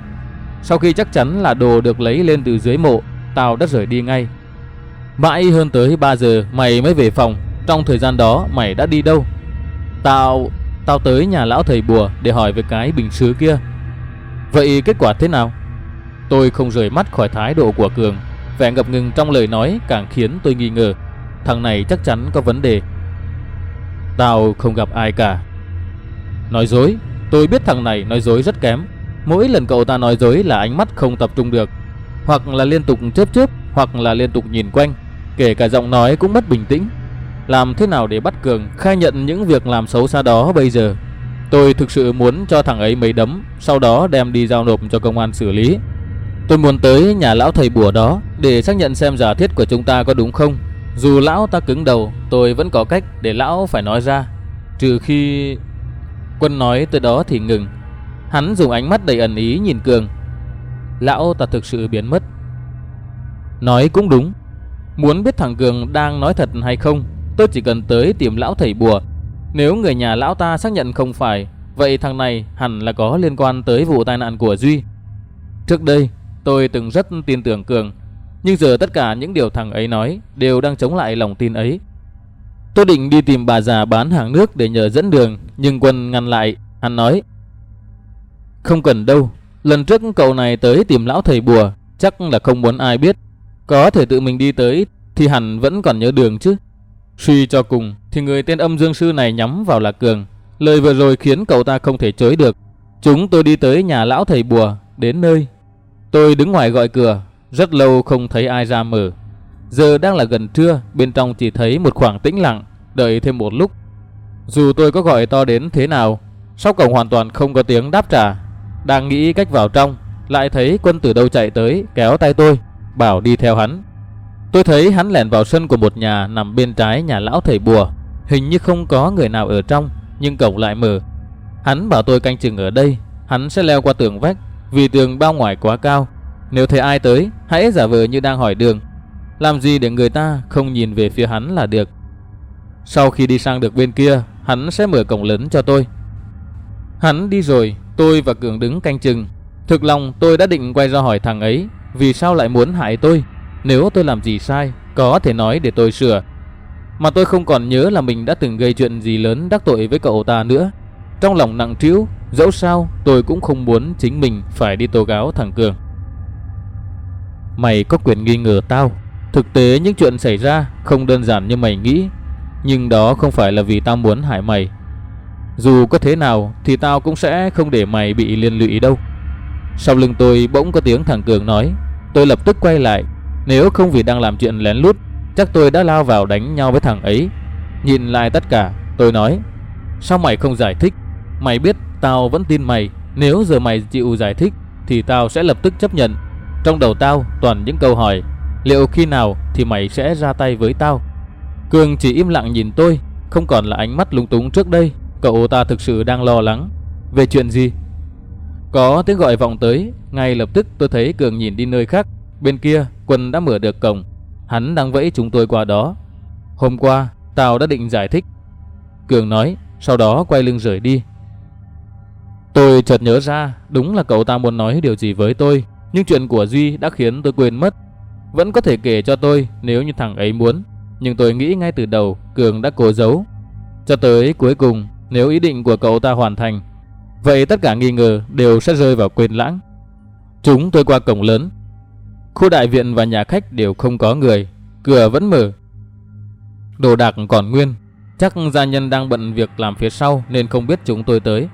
Sau khi chắc chắn là đồ được lấy lên từ dưới mộ, tao đã rời đi ngay. Mãi hơn tới 3 giờ mày mới về phòng, trong thời gian đó mày đã đi đâu? Tao, tao tới nhà lão thầy bùa để hỏi về cái bình sứ kia. Vậy kết quả thế nào? Tôi không rời mắt khỏi thái độ của Cường, vẻ ngập ngừng trong lời nói càng khiến tôi nghi ngờ, thằng này chắc chắn có vấn đề. Tao không gặp ai cả. Nói dối, tôi biết thằng này nói dối rất kém. Mỗi lần cậu ta nói dối là ánh mắt không tập trung được, hoặc là liên tục chớp chớp, hoặc là liên tục nhìn quanh, kể cả giọng nói cũng mất bình tĩnh. Làm thế nào để bắt Cường khai nhận những việc làm xấu xa đó bây giờ? Tôi thực sự muốn cho thằng ấy mấy đấm, sau đó đem đi giao nộp cho công an xử lý. Tôi muốn tới nhà lão thầy bùa đó để xác nhận xem giả thiết của chúng ta có đúng không. Dù lão ta cứng đầu, tôi vẫn có cách để lão phải nói ra. Trừ khi... Quân nói tới đó thì ngừng. Hắn dùng ánh mắt đầy ẩn ý nhìn Cường. Lão ta thực sự biến mất. Nói cũng đúng. Muốn biết thằng Cường đang nói thật hay không, tôi chỉ cần tới tìm lão thầy bùa. Nếu người nhà lão ta xác nhận không phải, vậy thằng này hẳn là có liên quan tới vụ tai nạn của Duy. Trước đây, tôi từng rất tin tưởng Cường, nhưng giờ tất cả những điều thằng ấy nói đều đang chống lại lòng tin ấy. Tôi định đi tìm bà già bán hàng nước để nhờ dẫn đường, nhưng Quân ngăn lại, hắn nói: "Không cần đâu, lần trước cậu này tới tìm lão thầy bùa, chắc là không muốn ai biết, có thể tự mình đi tới thì hẳn vẫn còn nhớ đường chứ." Suy cho cùng thì người tên âm dương sư này nhắm vào là Cường. Lời vừa rồi khiến cậu ta không thể chối được. Chúng tôi đi tới nhà lão thầy bùa, đến nơi. Tôi đứng ngoài gọi cửa, rất lâu không thấy ai ra mở. Giờ đang là gần trưa, bên trong chỉ thấy một khoảng tĩnh lặng, đợi thêm một lúc. Dù tôi có gọi to đến thế nào, sau cổng hoàn toàn không có tiếng đáp trả. Đang nghĩ cách vào trong, lại thấy quân từ đâu chạy tới, kéo tay tôi, bảo đi theo hắn. Tôi thấy hắn lẻn vào sân của một nhà nằm bên trái nhà lão thầy bùa. Hình như không có người nào ở trong, nhưng cổng lại mở. Hắn bảo tôi canh chừng ở đây, hắn sẽ leo qua tường vách, vì tường bao ngoài quá cao. Nếu thấy ai tới, hãy giả vờ như đang hỏi đường. Làm gì để người ta không nhìn về phía hắn là được. Sau khi đi sang được bên kia, hắn sẽ mở cổng lớn cho tôi. Hắn đi rồi, tôi và Cường đứng canh chừng. Thực lòng tôi đã định quay ra hỏi thằng ấy, vì sao lại muốn hại tôi? Nếu tôi làm gì sai, có thể nói để tôi sửa. Mà tôi không còn nhớ là mình đã từng gây chuyện gì lớn đắc tội với cậu ta nữa. Trong lòng nặng trĩu, dẫu sao tôi cũng không muốn chính mình phải đi tố cáo thằng Cường. Mày có quyền nghi ngờ tao. Thực tế những chuyện xảy ra không đơn giản như mày nghĩ. Nhưng đó không phải là vì tao muốn hại mày. Dù có thế nào thì tao cũng sẽ không để mày bị liên lụy đâu. Sau lưng tôi bỗng có tiếng thằng Cường nói. Tôi lập tức quay lại nếu không vì đang làm chuyện lén lút, chắc tôi đã lao vào đánh nhau với thằng ấy. Nhìn lại tất cả, tôi nói, sao mày không giải thích? Mày biết tao vẫn tin mày, nếu giờ mày chịu giải thích thì tao sẽ lập tức chấp nhận. Trong đầu tao toàn những câu hỏi, liệu khi nào thì mày sẽ ra tay với tao? Cường chỉ im lặng nhìn tôi, không còn là ánh mắt lung túng trước đây, cậu ta thực sự đang lo lắng. Về chuyện gì? Có tiếng gọi vọng tới, ngay lập tức tôi thấy Cường nhìn đi nơi khác, Bên kia, quân đã mở được cổng. Hắn đang vẫy chúng tôi qua đó. Hôm qua, tao đã định giải thích. Cường nói, sau đó quay lưng rời đi. Tôi chợt nhớ ra, đúng là cậu ta muốn nói điều gì với tôi. Nhưng chuyện của Duy đã khiến tôi quên mất. Vẫn có thể kể cho tôi nếu như thằng ấy muốn. Nhưng tôi nghĩ ngay từ đầu Cường đã cố giấu. Cho tới cuối cùng, Nếu ý định của cậu ta hoàn thành, vậy tất cả nghi ngờ đều sẽ rơi vào quên lãng. Chúng tôi qua cổng lớn. Khu đại viện và nhà khách đều không có người, cửa vẫn mở. Đồ đạc còn nguyên, chắc gia nhân đang bận việc làm phía sau nên không biết chúng tôi tới.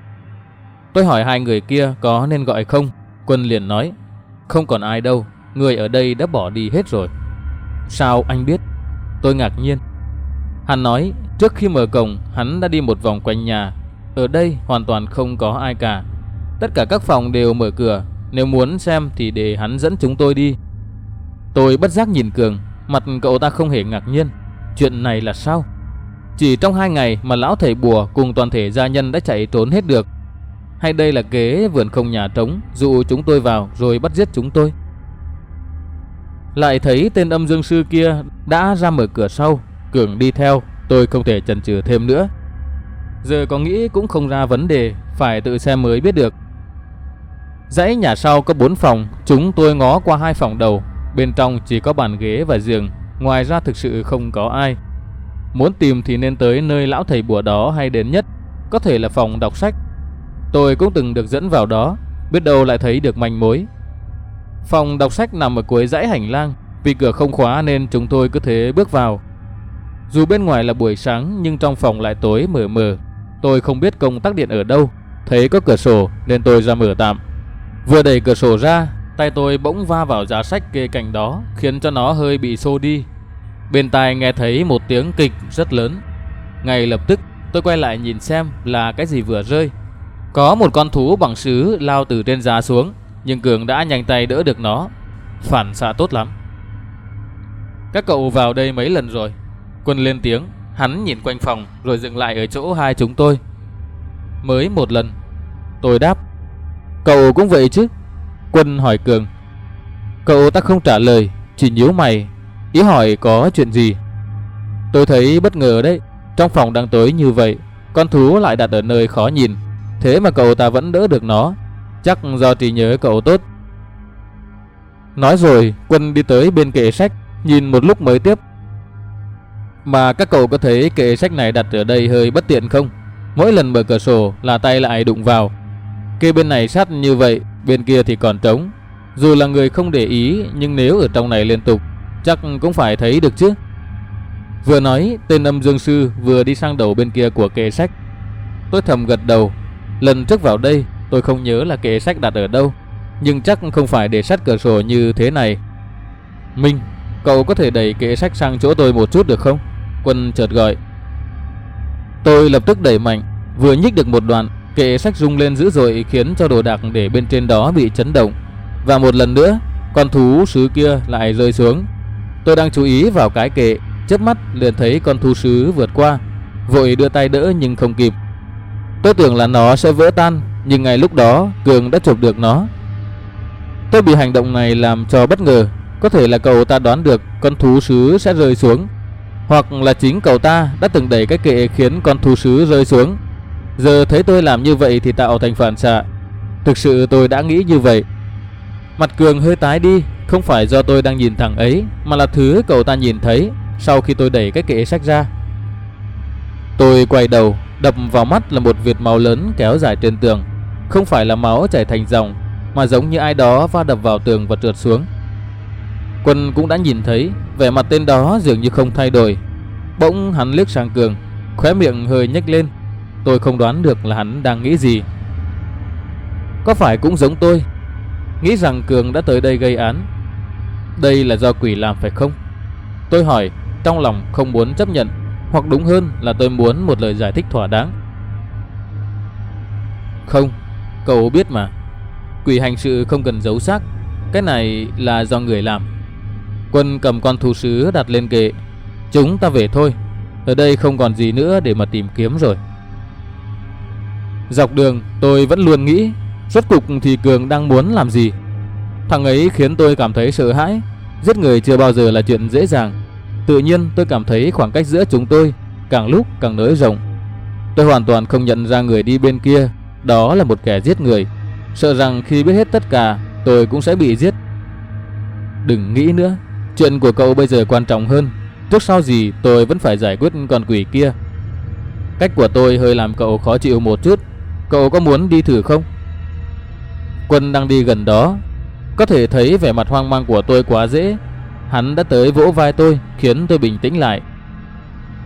Tôi hỏi hai người kia có nên gọi không? Quân liền nói, không còn ai đâu, người ở đây đã bỏ đi hết rồi. Sao anh biết? Tôi ngạc nhiên. Hắn nói trước khi mở cổng hắn đã đi một vòng quanh nhà. Ở đây hoàn toàn không có ai cả. Tất cả các phòng đều mở cửa. Nếu muốn xem thì để hắn dẫn chúng tôi đi. Tôi bất giác nhìn Cường. Mặt cậu ta không hề ngạc nhiên. Chuyện này là sao? Chỉ trong hai ngày mà lão thầy bùa cùng toàn thể gia nhân đã chạy trốn hết được. Hay đây là ghế vườn không nhà trống dụ chúng tôi vào rồi bắt giết chúng tôi? Lại thấy tên âm dương sư kia đã ra mở cửa sau Cường đi theo, tôi không thể chần chừ thêm nữa. Giờ có nghĩ cũng không ra vấn đề, phải tự xem mới biết được. Dãy nhà sau có 4 phòng, chúng tôi ngó qua hai phòng đầu, bên trong chỉ có bàn ghế và giường, ngoài ra thực sự không có ai. Muốn tìm thì nên tới nơi lão thầy bùa đó hay đến nhất, có thể là phòng đọc sách. Tôi cũng từng được dẫn vào đó, biết đâu lại thấy được manh mối. Phòng đọc sách nằm ở cuối dãy hành lang, vì cửa không khóa nên chúng tôi cứ thế bước vào. Dù bên ngoài là buổi sáng nhưng trong phòng lại tối mờ mờ. Tôi không biết công tắc điện ở đâu. Thấy có cửa sổ nên tôi ra mở tạm. Vừa đẩy cửa sổ ra, tay tôi bỗng va vào giá sách kê cạnh đó khiến cho nó hơi bị xô đi. Bên tai nghe thấy một tiếng kịch rất lớn. Ngay lập tức tôi quay lại nhìn xem là cái gì vừa rơi. Có một con thú bằng sứ lao từ trên giá xuống, nhưng Cường đã nhanh tay đỡ được nó. Phản xạ tốt lắm. Các cậu vào đây mấy lần rồi? Quân lên tiếng, hắn nhìn quanh phòng rồi dừng lại ở chỗ hai chúng tôi. Mới một lần. Tôi đáp. Cậu cũng vậy chứ? Quân hỏi Cường. Cậu ta không trả lời, chỉ nhíu mày, ý hỏi có chuyện gì. Tôi thấy bất ngờ đấy, trong phòng đang tối như vậy, con thú lại đặt ở nơi khó nhìn, thế mà cậu ta vẫn đỡ được nó, chắc do trí nhớ cậu tốt. Nói rồi, Quân đi tới bên kệ sách, nhìn một lúc mới tiếp. Mà các cậu có thấy kệ sách này đặt ở đây hơi bất tiện không? Mỗi lần mở cửa sổ là tay lại đụng vào. Kê bên này sát như vậy, bên kia thì còn trống. Dù là người không để ý, nhưng nếu ở trong này liên tục, chắc cũng phải thấy được chứ. Vừa nói, tên âm dương sư vừa đi sang đầu bên kia của kệ sách. Tôi thầm gật đầu. Lần trước vào đây, tôi không nhớ là kệ sách đặt ở đâu. Nhưng chắc không phải để sát cửa sổ như thế này. Minh, cậu có thể đẩy kệ sách sang chỗ tôi một chút được không? Quân chợt gọi. Tôi lập tức đẩy mạnh, vừa nhích được một đoạn, kệ sách rung lên dữ dội khiến cho đồ đạc để bên trên đó bị chấn động. Và một lần nữa, con thú sứ kia lại rơi xuống. Tôi đang chú ý vào cái kệ, chớp mắt liền thấy con thú sứ vượt qua, vội đưa tay đỡ nhưng không kịp. Tôi tưởng là nó sẽ vỡ tan, nhưng ngay lúc đó Cường đã chụp được nó. Tôi bị hành động này làm cho bất ngờ, có thể là cậu ta đoán được con thú sứ sẽ rơi xuống hoặc là chính cậu ta đã từng đẩy cái kệ khiến con thú sứ rơi xuống. Giờ thấy tôi làm như vậy thì tạo thành phản xạ. Thực sự tôi đã nghĩ như vậy. Mặt Cường hơi tái đi Không phải do tôi đang nhìn thằng ấy Mà là thứ cậu ta nhìn thấy Sau khi tôi đẩy cái kệ sách ra. Tôi quay đầu. Đập vào mắt là một vệt máu lớn kéo dài trên tường. Không phải là máu chảy thành dòng, Mà giống như ai đó va đập vào tường và trượt xuống. Quân cũng đã nhìn thấy, Vẻ mặt tên đó dường như không thay đổi. Bỗng hắn liếc sang Cường, Khóe miệng hơi nhếch lên. Tôi không đoán được là hắn đang nghĩ gì. Có phải cũng giống tôi? Nghĩ rằng Cường đã tới đây gây án. Đây là do quỷ làm phải không? Tôi hỏi, Trong lòng không muốn chấp nhận. Hoặc đúng hơn là tôi muốn một lời giải thích thỏa đáng. Không, Cậu biết mà. Quỷ hành sự không cần giấu xác. Cái này là do người làm. Quân cầm con thú sứ đặt lên kệ. Chúng ta về thôi. Ở đây không còn gì nữa để mà tìm kiếm rồi. Dọc đường, tôi vẫn luôn nghĩ, Rốt cục thì Cường đang muốn làm gì. Thằng ấy khiến tôi cảm thấy sợ hãi. Giết người chưa bao giờ là chuyện dễ dàng. Tự nhiên tôi cảm thấy khoảng cách giữa chúng tôi Càng lúc càng nới rộng Tôi hoàn toàn không nhận ra người đi bên kia, Đó là một kẻ giết người Sợ rằng khi biết hết tất cả, Tôi cũng sẽ bị giết Đừng nghĩ nữa, Chuyện của cậu bây giờ quan trọng hơn Trước sau gì tôi vẫn phải giải quyết con quỷ kia Cách của tôi hơi làm cậu khó chịu một chút. Cậu có muốn đi thử không? Quân đang đi gần đó. Có thể thấy vẻ mặt hoang mang của tôi quá dễ. Hắn đã tới vỗ vai tôi khiến tôi bình tĩnh lại.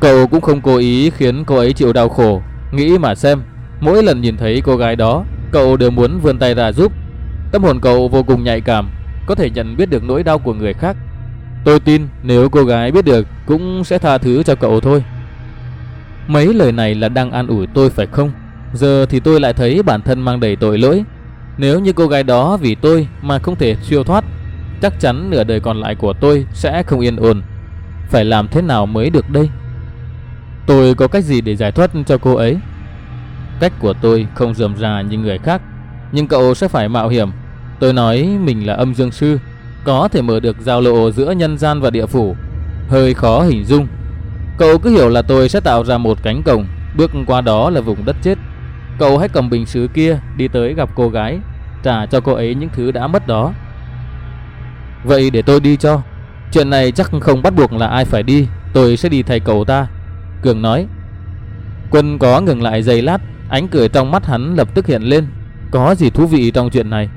Cậu cũng không cố ý khiến cô ấy chịu đau khổ. Nghĩ mà xem, mỗi lần nhìn thấy cô gái đó, cậu đều muốn vươn tay ra giúp. Tâm hồn cậu vô cùng nhạy cảm, có thể nhận biết được nỗi đau của người khác. Tôi tin nếu cô gái biết được cũng sẽ tha thứ cho cậu thôi. Mấy lời này là đang an ủi tôi phải không? Giờ thì tôi lại thấy bản thân mang đầy tội lỗi. Nếu như cô gái đó vì tôi mà không thể siêu thoát, chắc chắn nửa đời còn lại của tôi sẽ không yên ổn. Phải làm thế nào mới được đây? Tôi có cách gì để giải thoát cho cô ấy? Cách của tôi không dườm ra như người khác, nhưng cậu sẽ phải mạo hiểm. Tôi nói mình là âm dương sư, có thể mở được giao lộ giữa nhân gian và địa phủ. Hơi khó hình dung. Cậu cứ hiểu là tôi sẽ tạo ra một cánh cổng, bước qua đó là vùng đất chết. Cậu hãy cầm bình sứ kia đi tới gặp cô gái, trả cho cô ấy những thứ đã mất đó. Vậy để tôi đi cho. Chuyện này chắc không bắt buộc là ai phải đi, tôi sẽ đi thay cậu ta. Cường nói. Quân có ngừng lại giây lát, ánh cười trong mắt hắn lập tức hiện lên. Có gì thú vị trong chuyện này?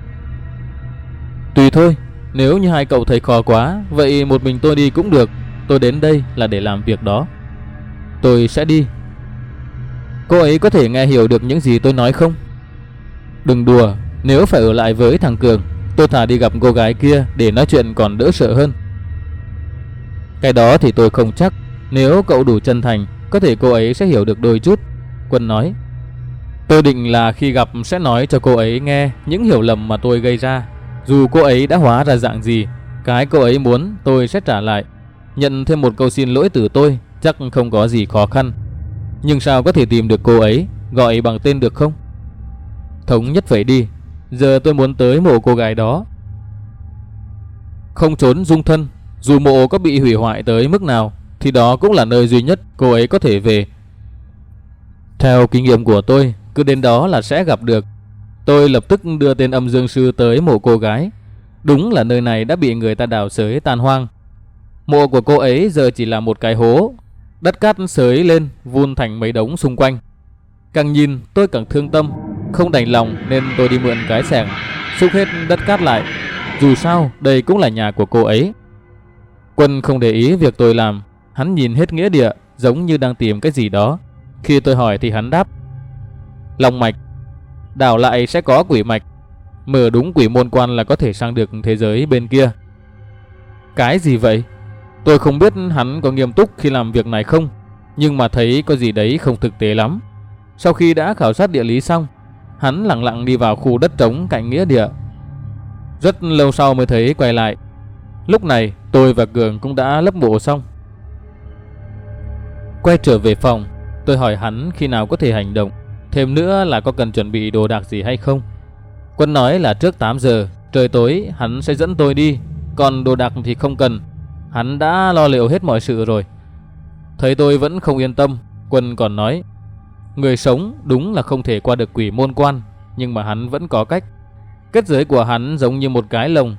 Tùy thôi, nếu như hai cậu thấy khó quá, vậy một mình tôi đi cũng được. Tôi đến đây là để làm việc đó. Tôi sẽ đi. Cô ấy có thể nghe hiểu được những gì tôi nói không? Đừng đùa, nếu phải ở lại với thằng Cường, tôi thả đi gặp cô gái kia để nói chuyện còn đỡ sợ hơn. Cái đó thì tôi không chắc, nếu cậu đủ chân thành, có thể cô ấy sẽ hiểu được đôi chút. Quân nói. Tôi định là khi gặp sẽ nói cho cô ấy nghe những hiểu lầm mà tôi gây ra. Dù cô ấy đã hóa ra dạng gì, cái cô ấy muốn tôi sẽ trả lại. Nhận thêm một câu xin lỗi từ tôi chắc không có gì khó khăn. Nhưng sao có thể tìm được cô ấy, gọi bằng tên được không? Thống nhất phải đi, giờ tôi muốn tới mộ cô gái đó. Không trốn dung thân, dù mộ có bị hủy hoại tới mức nào, thì đó cũng là nơi duy nhất cô ấy có thể về. Theo kinh nghiệm của tôi, cứ đến đó là sẽ gặp được. Tôi lập tức đưa tên âm dương sư tới mộ cô gái. Đúng là nơi này đã bị người ta đào xới tan hoang. Mộ của cô ấy giờ chỉ là một cái hố. Đất cát xới lên, vun thành mấy đống xung quanh. Càng nhìn tôi càng thương tâm, không đành lòng nên tôi đi mượn cái xẻng, xúc hết đất cát lại. Dù sao, đây cũng là nhà của cô ấy. Quân không để ý việc tôi làm, hắn nhìn hết nghĩa địa giống như đang tìm cái gì đó. Khi tôi hỏi thì hắn đáp. Long mạch, đảo lại sẽ có quỷ mạch. Mở đúng quỷ môn quan là có thể sang được thế giới bên kia. Cái gì vậy? Tôi không biết hắn có nghiêm túc khi làm việc này không, nhưng mà thấy có gì đấy không thực tế lắm. Sau khi đã khảo sát địa lý xong, hắn lặng lặng đi vào khu đất trống cạnh nghĩa địa. Rất lâu sau mới thấy quay lại. Lúc này tôi và Cường cũng đã lấp bộ xong. Quay trở về phòng, tôi hỏi hắn khi nào có thể hành động. Thêm nữa là có cần chuẩn bị đồ đạc gì hay không. Quân nói là trước 8 giờ, trời tối hắn sẽ dẫn tôi đi. Còn đồ đạc thì không cần, Hắn đã lo liệu hết mọi sự rồi. Thấy tôi vẫn không yên tâm, Quân còn nói, người sống đúng là không thể qua được quỷ môn quan, nhưng mà hắn vẫn có cách. Kết giới của hắn giống như một cái lồng.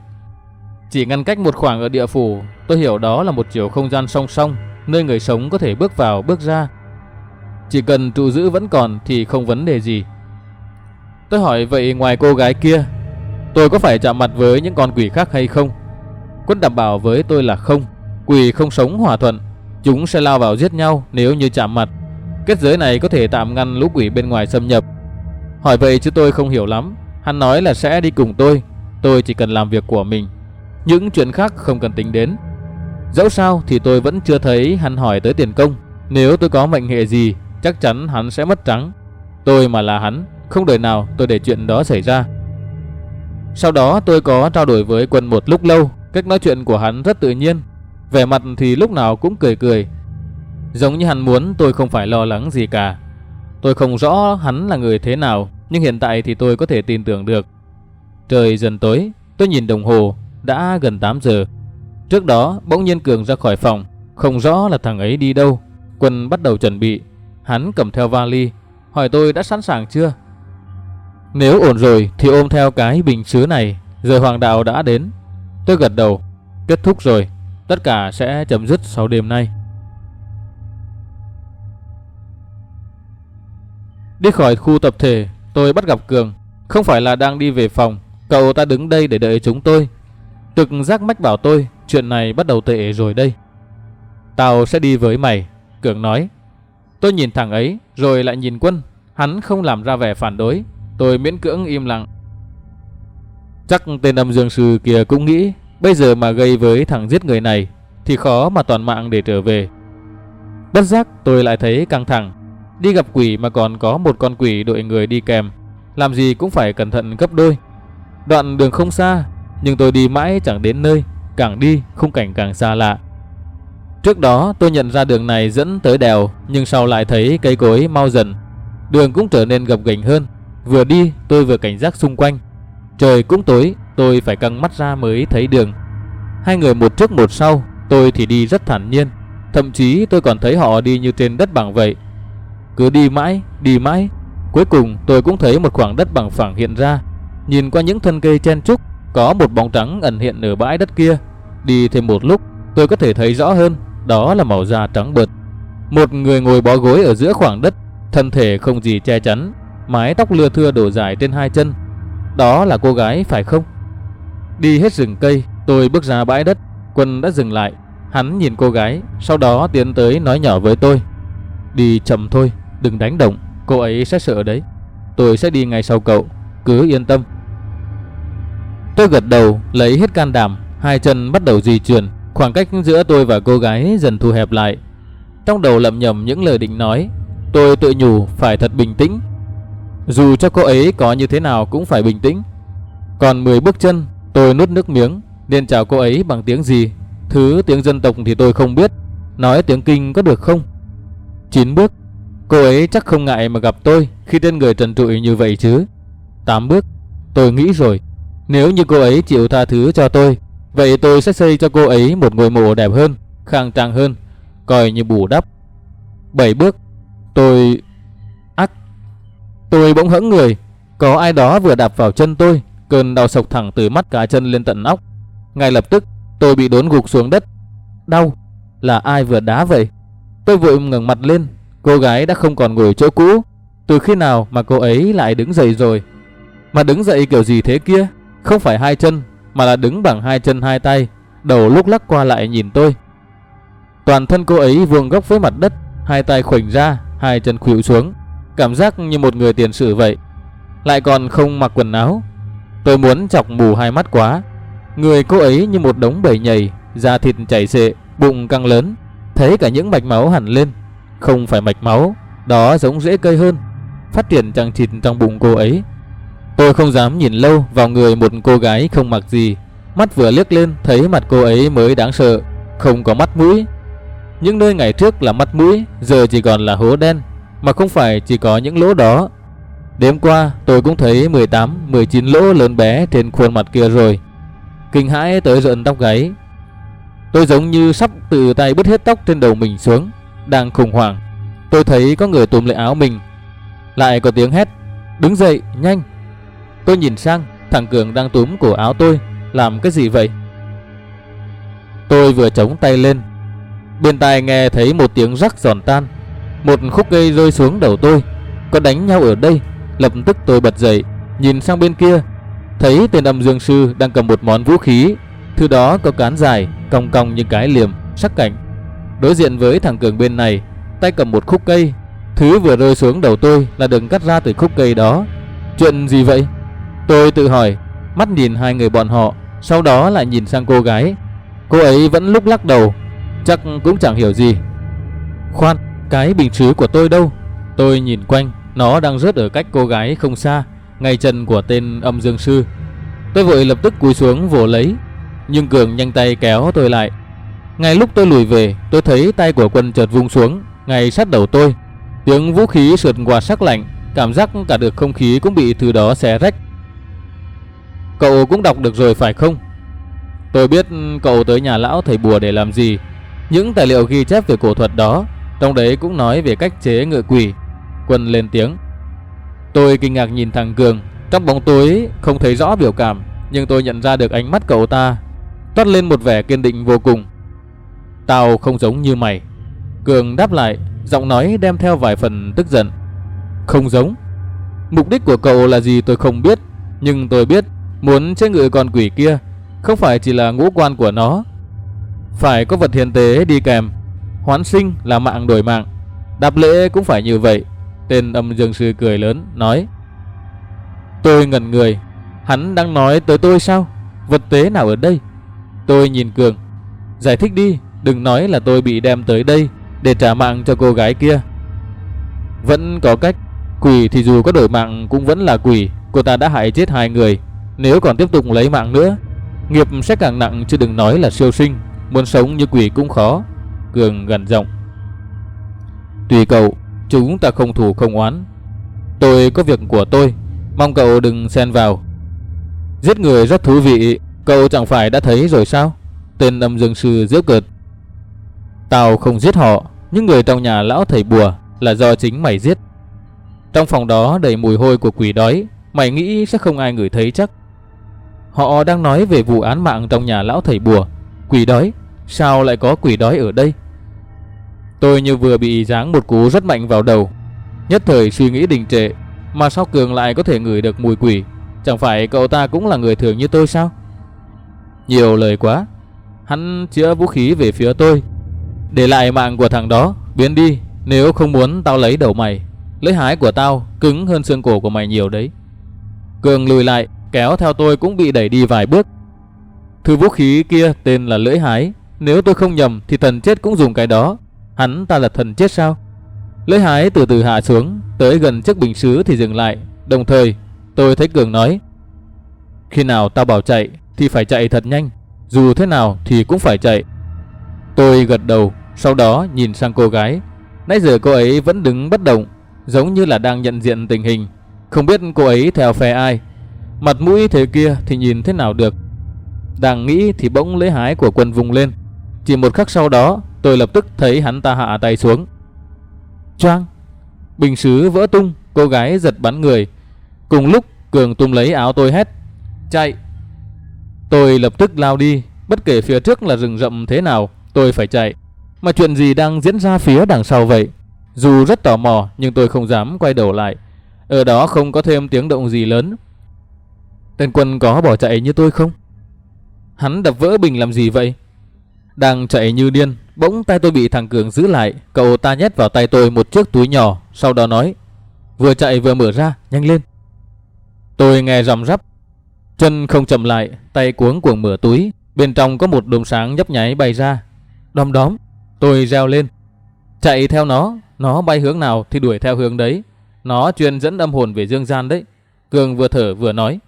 Chỉ ngăn cách một khoảng ở địa phủ, tôi hiểu đó là một chiều không gian song song, nơi người sống có thể bước vào bước ra. Chỉ cần trụ giữ vẫn còn thì không vấn đề gì. Tôi hỏi vậy ngoài cô gái kia, tôi có phải chạm mặt với những con quỷ khác hay không? Quân đảm bảo với tôi là không, quỷ không sống hòa thuận, chúng sẽ lao vào giết nhau nếu như chạm mặt. Kết giới này có thể tạm ngăn lũ quỷ bên ngoài xâm nhập. Hỏi vậy chứ tôi không hiểu lắm, hắn nói là sẽ đi cùng tôi, tôi chỉ cần làm việc của mình. Những chuyện khác không cần tính đến. Dẫu sao thì tôi vẫn chưa thấy hắn hỏi tới tiền công. Nếu tôi có mệnh hệ gì, chắc chắn hắn sẽ mất trắng. Tôi mà là hắn, không đời nào tôi để chuyện đó xảy ra. Sau đó tôi có trao đổi với quân một lúc lâu Cách nói chuyện của hắn rất tự nhiên, vẻ mặt thì lúc nào cũng cười cười. Giống như hắn muốn tôi không phải lo lắng gì cả. Tôi không rõ hắn là người thế nào, nhưng hiện tại thì tôi có thể tin tưởng được. Trời dần tối, tôi nhìn đồng hồ, đã gần 8 giờ. Trước đó, bỗng nhiên Cường ra khỏi phòng, không rõ là thằng ấy đi đâu. Quân bắt đầu chuẩn bị, hắn cầm theo vali, hỏi tôi đã sẵn sàng chưa? Nếu ổn rồi thì ôm theo cái bình chứa này, giờ hoàng đạo đã đến, Tôi gật đầu, kết thúc rồi, tất cả sẽ chấm dứt sau đêm nay. Đi khỏi khu tập thể, tôi bắt gặp Cường. Không phải là đang đi về phòng, cậu ta đứng đây để đợi chúng tôi. Trực giác mách bảo tôi, chuyện này bắt đầu tệ rồi đây. Tao sẽ đi với mày, Cường nói. Tôi nhìn thằng ấy, rồi lại nhìn quân. Hắn không làm ra vẻ phản đối. Tôi miễn cưỡng im lặng. Chắc tên âm dương sư kia cũng nghĩ, bây giờ mà gây với thằng giết người này, thì khó mà toàn mạng để trở về. Bất giác tôi lại thấy căng thẳng. Đi gặp quỷ mà còn có một con quỷ đội người đi kèm. Làm gì cũng phải cẩn thận gấp đôi. Đoạn đường không xa, nhưng tôi đi mãi chẳng đến nơi. Càng đi, khung cảnh càng xa lạ. Trước đó tôi nhận ra đường này dẫn tới đèo, nhưng sau lại thấy cây cối mau dần. Đường cũng trở nên gập ghềnh hơn. Vừa đi, tôi vừa cảnh giác xung quanh. Trời cũng tối, tôi phải căng mắt ra mới thấy đường. Hai người một trước một sau, tôi thì đi rất thản nhiên. Thậm chí tôi còn thấy họ đi như trên đất bằng vậy. Cứ đi mãi, đi mãi. Cuối cùng tôi cũng thấy một khoảng đất bằng phẳng hiện ra. Nhìn qua những thân cây chen trúc, có một bóng trắng ẩn hiện ở bãi đất kia. Đi thêm một lúc, tôi có thể thấy rõ hơn, đó là màu da trắng bợt. Một người ngồi bó gối ở giữa khoảng đất, thân thể không gì che chắn, mái tóc lưa thưa đổ dài trên hai chân. Đó là cô gái phải không? Đi hết rừng cây, tôi bước ra bãi đất, quân đã dừng lại, Hắn nhìn cô gái, sau đó tiến tới nói nhỏ với tôi. Đi chậm thôi, đừng đánh động, cô ấy sẽ sợ đấy. Tôi sẽ đi ngay sau cậu, cứ yên tâm. Tôi gật đầu, lấy hết can đảm, hai chân bắt đầu di chuyển, khoảng cách giữa tôi và cô gái dần thu hẹp lại. Trong đầu lẩm nhẩm những lời định nói, tôi tự nhủ phải thật bình tĩnh. Dù cho cô ấy có như thế nào cũng phải bình tĩnh. Còn 10 bước chân, tôi nuốt nước miếng, nên chào cô ấy bằng tiếng gì Thứ tiếng dân tộc thì tôi không biết Nói tiếng kinh có được không Chín bước Cô ấy chắc không ngại mà gặp tôi Khi tên người trần trụi như vậy chứ Tám bước Tôi nghĩ rồi Nếu như cô ấy chịu tha thứ cho tôi, Vậy tôi sẽ xây cho cô ấy một ngôi mộ đẹp hơn, Khang trang hơn, Coi như bù đắp Bảy bước Tôi... Ác Tôi bỗng hững người Có ai đó vừa đạp vào chân tôi, Cơn đau sộc thẳng từ mắt cá chân lên tận óc Ngay lập tức, Tôi bị đốn gục xuống đất. Đau. Là ai vừa đá vậy? Tôi vội ngẩng mặt lên. Cô gái đã không còn ngồi chỗ cũ. Từ khi nào mà cô ấy lại đứng dậy rồi? Mà đứng dậy kiểu gì thế kia? Không phải hai chân, mà là đứng bằng hai chân hai tay. Đầu lúc lắc qua lại nhìn tôi. Toàn thân cô ấy vuông góc với mặt đất. Hai tay khuỳnh ra, hai chân khuỵu xuống. Cảm giác như một người tiền sử vậy. Lại còn không mặc quần áo. Tôi muốn chọc mù hai mắt quá. Người cô ấy như một đống bầy nhầy, da thịt chảy xệ, bụng căng lớn, thấy cả những mạch máu hẳn lên. Không phải mạch máu, đó giống rễ cây hơn, phát triển chằng chịt trong bụng cô ấy. Tôi không dám nhìn lâu vào người một cô gái không mặc gì, mắt vừa liếc lên thấy mặt cô ấy mới đáng sợ, không có mắt mũi. Những nơi ngày trước là mắt mũi, giờ chỉ còn là hố đen, mà không phải chỉ có những lỗ đó. Đêm qua tôi cũng thấy 18, 19 lỗ lớn bé trên khuôn mặt kia rồi kinh hãi tới rợn tóc gáy. Tôi giống như sắp từ tay bứt hết tóc trên đầu mình xuống, đang khủng hoảng. Tôi thấy có người túm lấy áo mình. Lại có tiếng hét, đứng dậy, nhanh. Tôi nhìn sang, thằng Cường đang túm cổ áo tôi, làm cái gì vậy? Tôi vừa chống tay lên, bên tai nghe thấy một tiếng rắc giòn tan. Một khúc cây rơi xuống đầu tôi, có đánh nhau ở đây. Lập tức tôi bật dậy, nhìn sang bên kia Thấy tên âm dương sư đang cầm một món vũ khí Thứ đó có cán dài Cong cong như cái liềm sắc cạnh Đối diện với thằng Cường bên này Tay cầm một khúc cây. Thứ vừa rơi xuống đầu tôi là đừng cắt ra từ khúc cây đó. Chuyện gì vậy? Tôi tự hỏi Mắt nhìn hai người bọn họ Sau đó lại nhìn sang cô gái. Cô ấy vẫn lúc lắc đầu Chắc cũng chẳng hiểu gì. Khoan Cái bình chứa của tôi đâu? Tôi nhìn quanh Nó đang rớt ở cách cô gái không xa ngay chân của tên âm dương sư. Tôi vội lập tức cúi xuống vồ lấy, nhưng Cường nhanh tay kéo tôi lại. Ngay lúc tôi lùi về, tôi thấy tay của quân chợt vung xuống, ngay sát đầu tôi. Tiếng vũ khí sượt qua sắc lạnh, cảm giác cả được không khí cũng bị thứ đó xé rách. Cậu cũng đọc được rồi phải không? Tôi biết cậu tới nhà lão thầy bùa để làm gì. Những tài liệu ghi chép về cổ thuật đó, trong đấy cũng nói về cách chế ngự quỷ. Quân lên tiếng. Tôi kinh ngạc nhìn thằng Cường Trong bóng tối không thấy rõ biểu cảm Nhưng tôi nhận ra được ánh mắt cậu ta Toát lên một vẻ kiên định vô cùng Tao không giống như mày Cường đáp lại Giọng nói đem theo vài phần tức giận không giống. Mục đích của cậu là gì tôi không biết, nhưng tôi biết muốn chế ngự con quỷ kia không phải chỉ là ngũ quan của nó. Phải có vật hiền tế đi kèm. Hoán sinh là mạng đổi mạng. Đạp lễ cũng phải như vậy. Tên âm dương sư cười lớn, nói. Tôi ngẩn người. Hắn đang nói tới tôi sao? Vật tế nào ở đây? Tôi nhìn Cường. Giải thích đi, đừng nói là tôi bị đem tới đây để trả mạng cho cô gái kia. Vẫn có cách. Quỷ thì dù có đổi mạng cũng vẫn là quỷ. Cô ta đã hại chết hai người. Nếu còn tiếp tục lấy mạng nữa, nghiệp sẽ càng nặng chứ đừng nói là siêu sinh. Muốn sống như quỷ cũng khó. Cường gần giọng. Tùy cậu, chúng ta không thù không oán. Tôi có việc của tôi, mong cậu đừng xen vào. Giết người rất thú vị, cậu chẳng phải đã thấy rồi sao? Tên âm dương sư giễu cợt. Tao không giết họ, những người trong nhà lão thầy bùa là do chính mày giết. Trong phòng đó đầy mùi hôi của quỷ đói, mày nghĩ sẽ không ai ngửi thấy chắc. Họ đang nói về vụ án mạng trong nhà lão thầy bùa. Quỷ đói? Sao lại có quỷ đói ở đây? Tôi như vừa bị giáng một cú rất mạnh vào đầu. Nhất thời suy nghĩ đình trệ. Mà sao Cường lại có thể ngửi được mùi quỷ? Chẳng phải cậu ta cũng là người thường như tôi sao? Nhiều lời quá. Hắn chữa vũ khí về phía tôi. Để lại mạng của thằng đó, biến đi. Nếu không muốn tao lấy đầu mày. Lưỡi hái của tao cứng hơn xương cổ của mày nhiều đấy. Cường lùi lại, kéo theo tôi cũng bị đẩy đi vài bước. Thứ vũ khí kia tên là lưỡi hái. Nếu tôi không nhầm thì thần chết cũng dùng cái đó. Hắn ta là thần chết sao? Lưỡi hái từ từ hạ xuống, tới gần chiếc bình sứ thì dừng lại. Đồng thời, tôi thấy Cường nói. Khi nào tao bảo chạy thì phải chạy thật nhanh. Dù thế nào thì cũng phải chạy. Tôi gật đầu, sau đó nhìn sang cô gái. Nãy giờ cô ấy vẫn đứng bất động, giống như là đang nhận diện tình hình. Không biết cô ấy theo phe ai. Mặt mũi thế kia thì nhìn thế nào được. Đang nghĩ thì bỗng lưỡi hái của quân vùng lên. Chỉ một khắc sau đó, tôi lập tức thấy hắn ta hạ tay xuống. Choang! Bình sứ vỡ tung, cô gái giật bắn người. Cùng lúc, Cường tung lấy áo tôi hét. Chạy! Tôi lập tức lao đi, bất kể phía trước là rừng rậm thế nào, tôi phải chạy. Mà chuyện gì đang diễn ra phía đằng sau vậy? Dù rất tò mò nhưng tôi không dám quay đầu lại. Ở đó không có thêm tiếng động gì lớn. Tên quân có bỏ chạy như tôi không? Hắn đập vỡ bình làm gì vậy? Đang chạy như điên, bỗng tay tôi bị thằng Cường giữ lại. Cậu ta nhét vào tay tôi một chiếc túi nhỏ, sau đó nói. Vừa chạy vừa mở ra, nhanh lên. Tôi nghe rầm rắp. Chân không chậm lại, tay cuống cuồng mở túi. Bên trong có một đốm sáng nhấp nháy bay ra. Đom đóm, tôi reo lên. Chạy theo nó, nó bay hướng nào thì đuổi theo hướng đấy. Nó chuyên dẫn âm hồn về dương gian đấy. Cường vừa thở vừa nói.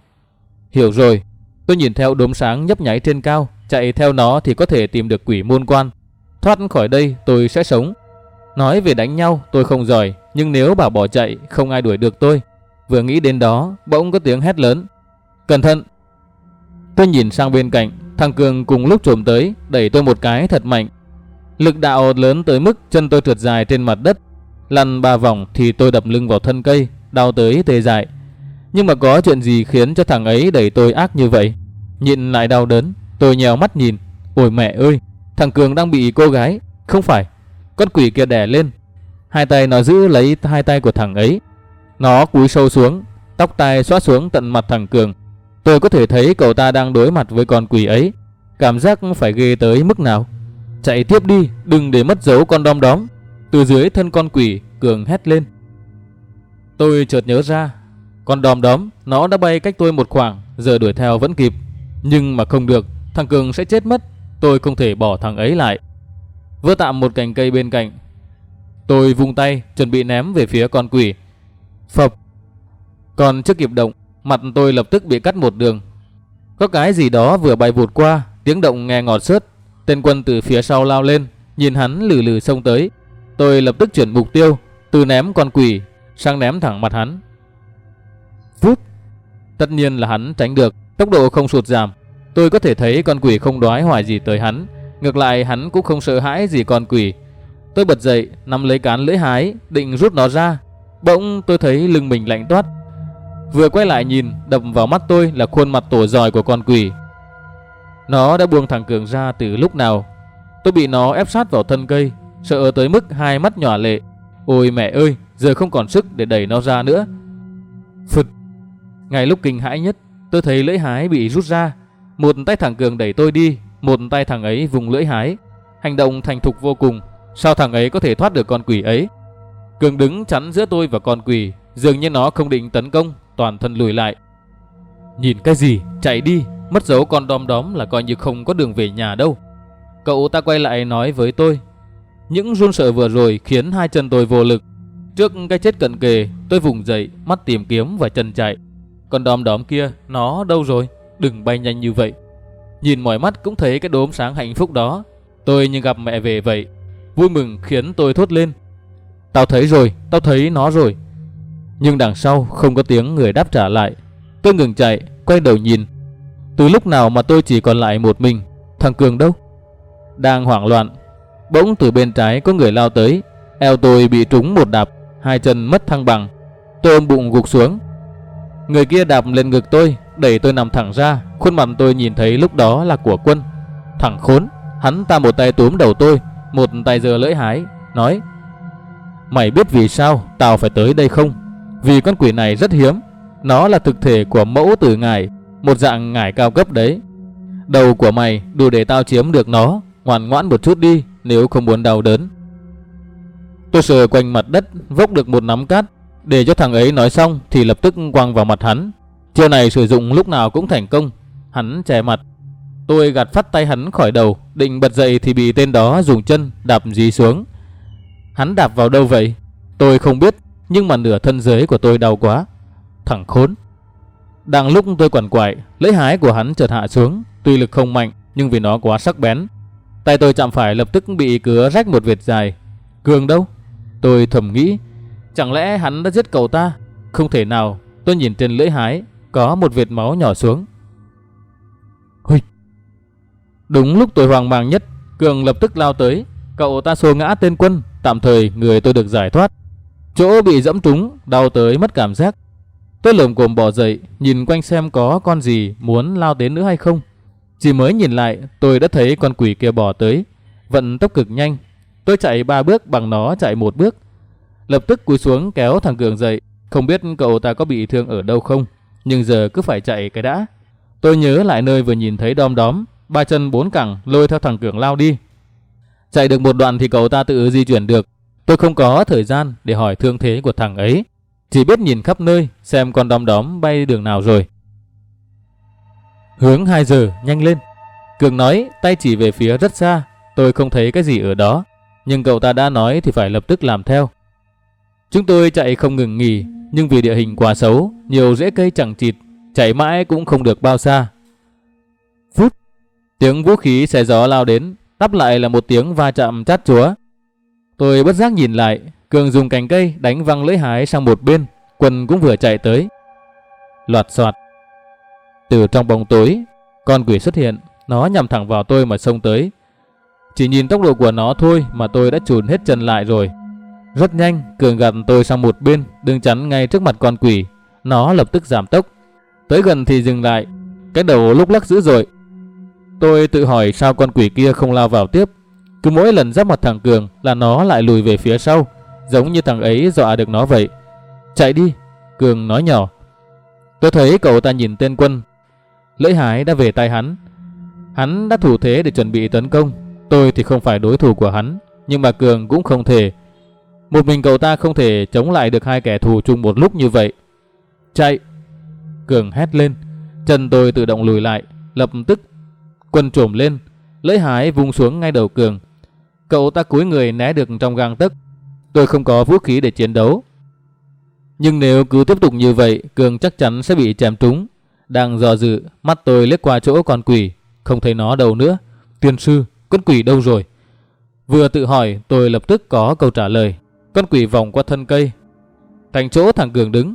Hiểu rồi, tôi nhìn theo đốm sáng nhấp nháy trên cao, chạy theo nó thì có thể tìm được quỷ môn quan. Thoát khỏi đây tôi sẽ sống. Nói về đánh nhau tôi không giỏi, nhưng nếu bảo bỏ chạy không ai đuổi được tôi. Vừa nghĩ đến đó, bỗng có tiếng hét lớn. Cẩn thận! Tôi nhìn sang bên cạnh, thằng Cường cùng lúc trồm tới, đẩy tôi một cái thật mạnh. Lực đạo lớn tới mức chân tôi trượt dài trên mặt đất. Lăn ba vòng thì tôi đập lưng vào thân cây, đau tới tê dại. Nhưng mà có chuyện gì khiến cho thằng ấy đẩy tôi ác như vậy? Nhìn lại đau đớn, tôi nhèo mắt nhìn. Ôi mẹ ơi, thằng Cường đang bị cô gái. Không phải, con quỷ kia đè lên. Hai tay nó giữ lấy hai tay của thằng ấy. Nó cúi sâu xuống, tóc tai xóa xuống tận mặt thằng Cường. Tôi có thể thấy cậu ta đang đối mặt với con quỷ ấy. Cảm giác phải ghê tới mức nào. Chạy tiếp đi, đừng để mất dấu con đom đóm. Từ dưới thân con quỷ, Cường hét lên. Tôi chợt nhớ ra, con đom đóm, nó đã bay cách tôi một khoảng, giờ đuổi theo vẫn kịp. Nhưng mà không được, thằng Cường sẽ chết mất. Tôi không thể bỏ thằng ấy lại. Vỡ tạm một cành cây bên cạnh. Tôi vung tay, chuẩn bị ném về phía con quỷ. Phập. Còn chưa kịp động, mặt tôi lập tức bị cắt một đường. Có cái gì đó vừa bay vụt qua, tiếng động nghe ngọt sớt. Tên quân từ phía sau lao lên, nhìn hắn lử lử xông tới. Tôi lập tức chuyển mục tiêu, từ ném con quỷ sang ném thẳng mặt hắn. Vút. Tất nhiên là hắn tránh được, tốc độ không sụt giảm. Tôi có thể thấy con quỷ không đoái hoài gì tới hắn, ngược lại hắn cũng không sợ hãi gì con quỷ. Tôi bật dậy, nắm lấy cán lưỡi hái, định rút nó ra. Bỗng tôi thấy lưng mình lạnh toát. Vừa quay lại nhìn, đập vào mắt tôi là khuôn mặt tổ giòi của con quỷ. Nó đã buông thằng Cường ra từ lúc nào. Tôi bị nó ép sát vào thân cây, sợ tới mức hai mắt nhỏ lệ. Ôi mẹ ơi, giờ không còn sức để đẩy nó ra nữa. Phật! Ngay lúc kinh hãi nhất, tôi thấy lưỡi hái bị rút ra. Một tay thằng Cường đẩy tôi đi, một tay thằng ấy vùng lưỡi hái. Hành động thành thục vô cùng, sao thằng ấy có thể thoát được con quỷ ấy? Cường đứng chắn giữa tôi và con quỷ, dường như nó không định tấn công, toàn thân lùi lại. Nhìn cái gì, chạy đi, mất dấu con đom đóm là coi như không có đường về nhà đâu. Cậu ta quay lại nói với tôi. Những run sợ vừa rồi khiến hai chân tôi vô lực. Trước cái chết cận kề, tôi vùng dậy, mắt tìm kiếm và chân chạy. Con đom đóm kia, nó đâu rồi? Đừng bay nhanh như vậy. Nhìn mỏi mắt cũng thấy cái đốm sáng hạnh phúc đó. Tôi như gặp mẹ về vậy. Vui mừng khiến tôi thốt lên. Tao thấy rồi, tao thấy nó rồi. Nhưng đằng sau không có tiếng người đáp trả lại. Tôi ngừng chạy, quay đầu nhìn. Từ lúc nào mà tôi chỉ còn lại một mình, thằng Cường đâu? Đang hoảng loạn, bỗng từ bên trái có người lao tới. Eo tôi bị trúng một đạp, hai chân mất thăng bằng. Tôi ôm bụng gục xuống. Người kia đạp lên ngực tôi, đẩy tôi nằm thẳng ra. Khuôn mặt tôi nhìn thấy lúc đó là của quân. thẳng khốn, hắn ta một tay túm đầu tôi, một tay giơ lưỡi hái, nói Mày biết vì sao tao phải tới đây không? Vì con quỷ này rất hiếm. Nó là thực thể của mẫu tử ngài một dạng ngải cao cấp đấy. Đầu của mày đủ để tao chiếm được nó, ngoan ngoãn một chút đi nếu không muốn đau đớn. Tôi sờ quanh mặt đất, vốc được một nắm cát, để cho thằng ấy nói xong thì lập tức quăng vào mặt hắn. Chiêu này sử dụng lúc nào cũng thành công. Hắn che mặt. Tôi gạt phát tay hắn khỏi đầu, định bật dậy thì bị tên đó dùng chân đạp dí xuống. Hắn đạp vào đâu vậy? Tôi không biết, nhưng mà nửa thân dưới của tôi đau quá. Thằng khốn. Đang lúc tôi quằn quại, lưỡi hái của hắn chợt hạ xuống, tuy lực không mạnh nhưng vì nó quá sắc bén. Tay tôi chạm phải lập tức bị cứa rách một vệt dài. Cường đâu? Tôi thầm nghĩ, chẳng lẽ hắn đã giết cậu ta? Không thể nào, tôi nhìn trên lưỡi hái, có một vệt máu nhỏ xuống. Hùi! Đúng lúc tôi hoang mang nhất, Cường lập tức lao tới, cậu ta xô ngã tên quân, tạm thời người tôi được giải thoát. Chỗ bị dẫm trúng, đau tới mất cảm giác. Tôi lồm cồm bỏ dậy, nhìn quanh xem có con gì muốn lao đến nữa hay không. Chỉ mới nhìn lại, tôi đã thấy con quỷ kia bỏ tới, vận tốc cực nhanh. Tôi chạy ba bước bằng nó chạy một bước. Lập tức cúi xuống kéo thằng Cường dậy, không biết cậu ta có bị thương ở đâu không, nhưng giờ cứ phải chạy cái đã. Tôi nhớ lại nơi vừa nhìn thấy đom đóm, ba chân bốn cẳng lôi theo thằng Cường lao đi. Chạy được một đoạn thì cậu ta tự di chuyển được. Tôi không có thời gian để hỏi thương thế của thằng ấy. Chỉ biết nhìn khắp nơi xem con đom đóm bay đường nào rồi. Hướng 2 giờ, nhanh lên. Cường nói tay chỉ về phía rất xa. Tôi không thấy cái gì ở đó. Nhưng cậu ta đã nói thì phải lập tức làm theo. Chúng tôi chạy không ngừng nghỉ. Nhưng vì địa hình quá xấu, nhiều rễ cây chẳng chịt. Chạy mãi cũng không được bao xa. Phút. Tiếng vũ khí xe gió lao đến. Đáp lại là một tiếng va chạm chát chúa. Tôi bất giác nhìn lại, Cường dùng cành cây đánh văng lưỡi hái sang một bên, Quần cũng vừa chạy tới. Loạt soạt. Từ trong bóng tối, con quỷ xuất hiện, nó nhằm thẳng vào tôi mà xông tới. Chỉ nhìn tốc độ của nó thôi mà tôi đã chùn hết chân lại rồi. Rất nhanh, Cường gạt tôi sang một bên, đứng chắn ngay trước mặt con quỷ. Nó lập tức giảm tốc. Tới gần thì dừng lại, cái đầu lúc lắc dữ dội. Tôi tự hỏi sao con quỷ kia không lao vào tiếp. Cứ mỗi lần giáp mặt thằng Cường là nó lại lùi về phía sau, giống như thằng ấy dọa được nó vậy. Chạy đi, Cường nói nhỏ. Tôi thấy cậu ta nhìn tên quân. Lưỡi hái đã về tay hắn. Hắn đã thủ thế để chuẩn bị tấn công. Tôi thì không phải đối thủ của hắn, nhưng mà Cường cũng không thể. Một mình cậu ta không thể chống lại được hai kẻ thù chung một lúc như vậy. Chạy! Cường hét lên. Chân tôi tự động lùi lại, lập tức quân trồm lên, lưỡi hái vung xuống ngay đầu Cường. Cậu ta cúi người né được trong gang tấc. Tôi không có vũ khí để chiến đấu. Nhưng nếu cứ tiếp tục như vậy, Cường chắc chắn sẽ bị chém trúng. Đang dò dự, mắt tôi liếc qua chỗ con quỷ, không thấy nó đâu nữa. Tiên sư, con quỷ đâu rồi? Vừa tự hỏi, tôi lập tức có câu trả lời. Con quỷ vòng qua thân cây. Thành chỗ thằng Cường đứng,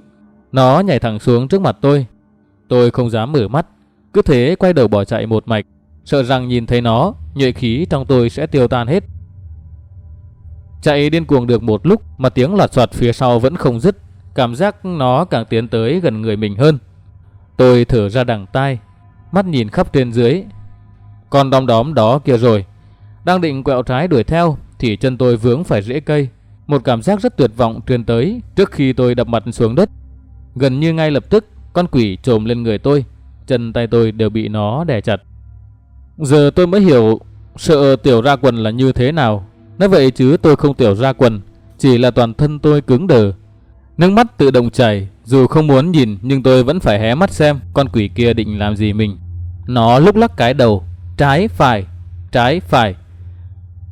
nó nhảy thẳng xuống trước mặt tôi. Tôi không dám mở mắt, cứ thế quay đầu bỏ chạy một mạch, sợ rằng nhìn thấy nó, nhuệ khí trong tôi sẽ tiêu tan hết. Chạy điên cuồng được một lúc mà tiếng loạt soạt phía sau vẫn không dứt, cảm giác nó càng tiến tới gần người mình hơn. Tôi thở ra đằng tai, mắt nhìn khắp trên dưới. Con đom đóm đó kia rồi, đang định quẹo trái đuổi theo thì chân tôi vướng phải rễ cây. Một cảm giác rất tuyệt vọng truyền tới trước khi tôi đập mặt xuống đất. Gần như ngay lập tức, con quỷ trồm lên người tôi, chân tay tôi đều bị nó đè chặt. Giờ tôi mới hiểu sợ tiểu ra quần là như thế nào. Nói vậy chứ tôi không tiểu ra quần, chỉ là toàn thân tôi cứng đờ. Nước mắt tự động chảy, dù không muốn nhìn nhưng tôi vẫn phải hé mắt xem con quỷ kia định làm gì mình. Nó lúc lắc cái đầu, trái phải, trái phải.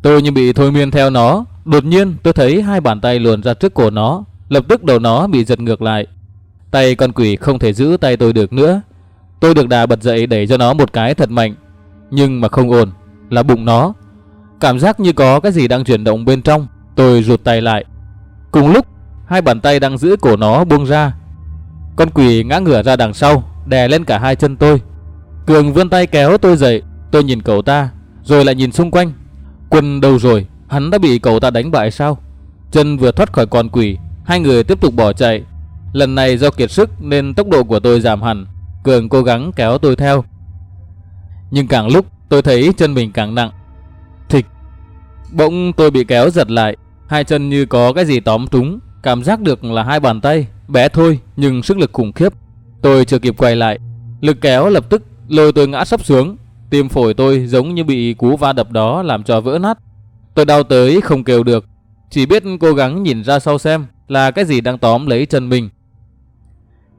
Tôi như bị thôi miên theo nó, đột nhiên tôi thấy hai bàn tay luồn ra trước cổ nó, lập tức đầu nó bị giật ngược lại. Tay con quỷ không thể giữ tay tôi được nữa. Tôi được đà bật dậy đẩy cho nó một cái thật mạnh, nhưng mà không ổn, là bụng nó. Cảm giác như có cái gì đang chuyển động bên trong, tôi rụt tay lại. Cùng lúc, hai bàn tay đang giữ cổ nó buông ra. Con quỷ ngã ngửa ra đằng sau, đè lên cả hai chân tôi. Cường vươn tay kéo tôi dậy, tôi nhìn cậu ta, rồi lại nhìn xung quanh. Quân đâu rồi, hắn đã bị cậu ta đánh bại sao? Chân vừa thoát khỏi con quỷ, hai người tiếp tục bỏ chạy. Lần này do kiệt sức nên tốc độ của tôi giảm hẳn. Cường cố gắng kéo tôi theo. Nhưng càng lúc tôi thấy chân mình càng nặng. Bỗng tôi bị kéo giật lại. Hai chân như có cái gì tóm trúng. Cảm giác được là hai bàn tay. Bé thôi, nhưng sức lực khủng khiếp. Tôi chưa kịp quay lại. Lực kéo lập tức lôi tôi ngã sắp xuống. Tim phổi tôi giống như bị cú va đập đó làm cho vỡ nát. Tôi đau tới không kêu được. Chỉ biết cố gắng nhìn ra sau xem là cái gì đang tóm lấy chân mình.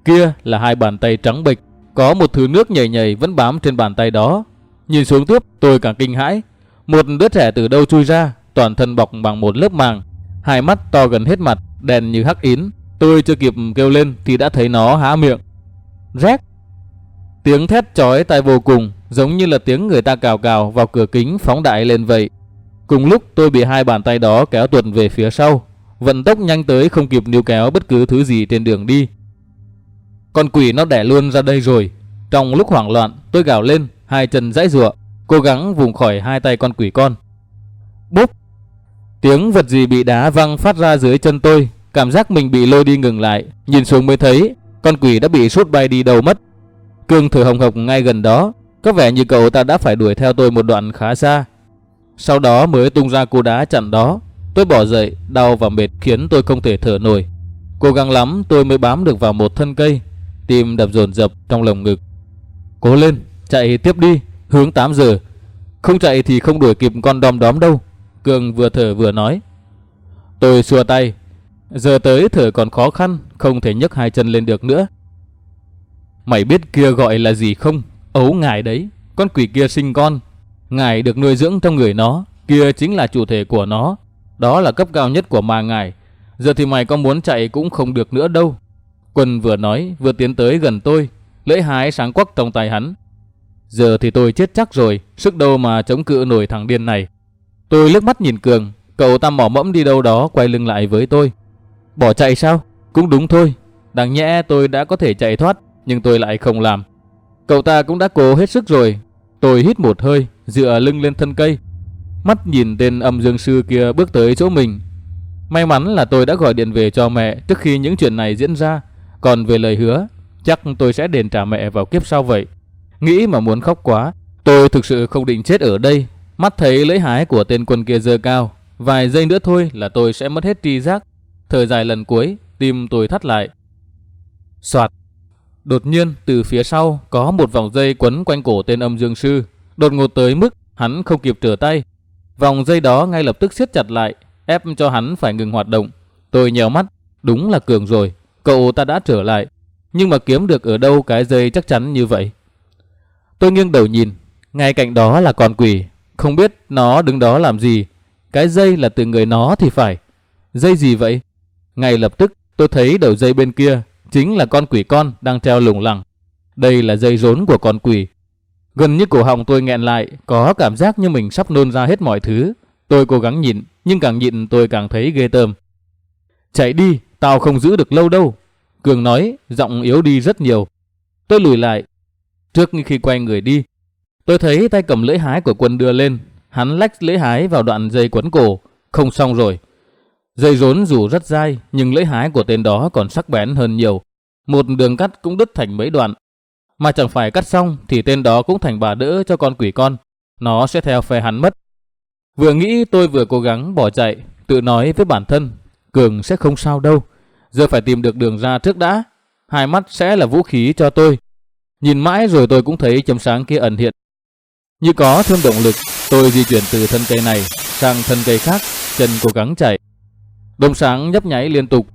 Kia là hai bàn tay trắng bệch, có một thứ nước nhầy nhầy vẫn bám trên bàn tay đó. Nhìn xuống tiếp, tôi càng kinh hãi. Một đứa trẻ từ đâu chui ra, toàn thân bọc bằng một lớp màng. Hai mắt to gần hết mặt, đèn như hắc yến. Tôi chưa kịp kêu lên thì đã thấy nó há miệng. Rét. Tiếng thét chói tai vô cùng, giống như là tiếng người ta cào cào vào cửa kính phóng đại lên vậy. Cùng lúc tôi bị hai bàn tay đó kéo tuột về phía sau, vận tốc nhanh tới không kịp níu kéo bất cứ thứ gì trên đường đi. Con quỷ nó đẻ luôn ra đây rồi. Trong lúc hoảng loạn, tôi gào lên, hai chân dãy rụa, cố gắng vùng khỏi hai tay con quỷ con. Búp! Tiếng vật gì bị đá văng phát ra dưới chân tôi, cảm giác mình bị lôi đi ngừng lại, nhìn xuống mới thấy con quỷ đã bị sút bay đi đâu mất. Cương thở hồng hộc ngay gần đó, có vẻ như cậu ta đã phải đuổi theo tôi một đoạn khá xa. Sau đó mới tung ra cú đá chặn đó. Tôi bỏ dậy, đau và mệt khiến tôi không thể thở nổi. Cố gắng lắm tôi mới bám được vào một thân cây Tim đập dồn dập trong lồng ngực Cố lên chạy tiếp đi Hướng 8 giờ. Không chạy thì không đuổi kịp con đom đóm đâu. Cường vừa thở vừa nói. Tôi xua tay. Giờ tới thở còn khó khăn Không thể nhấc hai chân lên được nữa. Mày biết kia gọi là gì không? Ấu ngài đấy Con quỷ kia sinh con. Ngài được nuôi dưỡng trong người nó Kia chính là chủ thể của nó. Đó là cấp cao nhất của ma ngài. Giờ thì mày có muốn chạy cũng không được nữa đâu. Quân vừa nói vừa tiến tới gần tôi, lưỡi hái sáng quắc trong tay hắn. Giờ thì tôi chết chắc rồi, sức đâu mà chống cự nổi thằng điên này. Tôi liếc mắt nhìn Cường, cậu ta mỏ mẫm đi đâu đó quay lưng lại với tôi. Bỏ chạy sao? Cũng đúng thôi. Đáng nhẽ tôi đã có thể chạy thoát, nhưng tôi lại không làm. Cậu ta cũng đã cố hết sức rồi. Tôi hít một hơi, dựa lưng lên thân cây. Mắt nhìn tên âm dương sư kia bước tới chỗ mình. May mắn là tôi đã gọi điện về cho mẹ trước khi những chuyện này diễn ra. Còn về lời hứa, chắc tôi sẽ đền trả mẹ vào kiếp sau vậy. Nghĩ mà muốn khóc quá, tôi thực sự không định chết ở đây. Mắt thấy lưỡi hái của tên quân kia dơ cao, vài giây nữa thôi là tôi sẽ mất hết tri giác. Thời dài lần cuối, tim tôi thắt lại. Soạt. Đột nhiên, từ phía sau có một vòng dây quấn quanh cổ tên âm dương sư, đột ngột tới mức hắn không kịp trở tay. Vòng dây đó ngay lập tức siết chặt lại, ép cho hắn phải ngừng hoạt động. Tôi nhèo mắt, đúng là cường rồi, Cậu ta đã trở lại, nhưng mà kiếm được ở đâu cái dây chắc chắn như vậy? Tôi nghiêng đầu nhìn, ngay cạnh đó là con quỷ, không biết nó đứng đó làm gì. Cái dây là từ người nó thì phải. Dây gì vậy? Ngay lập tức tôi thấy đầu dây bên kia chính là con quỷ con đang treo lủng lẳng. Đây là dây rốn của con quỷ. Gần như cổ họng tôi nghẹn lại, có cảm giác như mình sắp nôn ra hết mọi thứ. Tôi cố gắng nhịn, nhưng càng nhịn tôi càng thấy ghê tởm. Chạy đi, Tao không giữ được lâu đâu. Cường nói, giọng yếu đi rất nhiều. Tôi lùi lại. Trước khi quay người đi, tôi thấy tay cầm lưỡi hái của quân đưa lên. Hắn lách lưỡi hái vào đoạn dây quấn cổ. Không xong rồi. Dây rốn dù rất dai, nhưng lưỡi hái của tên đó còn sắc bén hơn nhiều. Một đường cắt cũng đứt thành mấy đoạn. Mà chẳng phải cắt xong thì tên đó cũng thành bà đỡ cho con quỷ con. Nó sẽ theo phe hắn mất. Vừa nghĩ tôi vừa cố gắng bỏ chạy, tự nói với bản thân Cường sẽ không sao đâu. Giờ phải tìm được đường ra trước đã. Hai mắt sẽ là vũ khí cho tôi. Nhìn mãi rồi tôi cũng thấy chấm sáng kia ẩn hiện. Như có thêm động lực, tôi di chuyển từ thân cây này sang thân cây khác, chân cố gắng chạy. Đốm sáng nhấp nháy liên tục.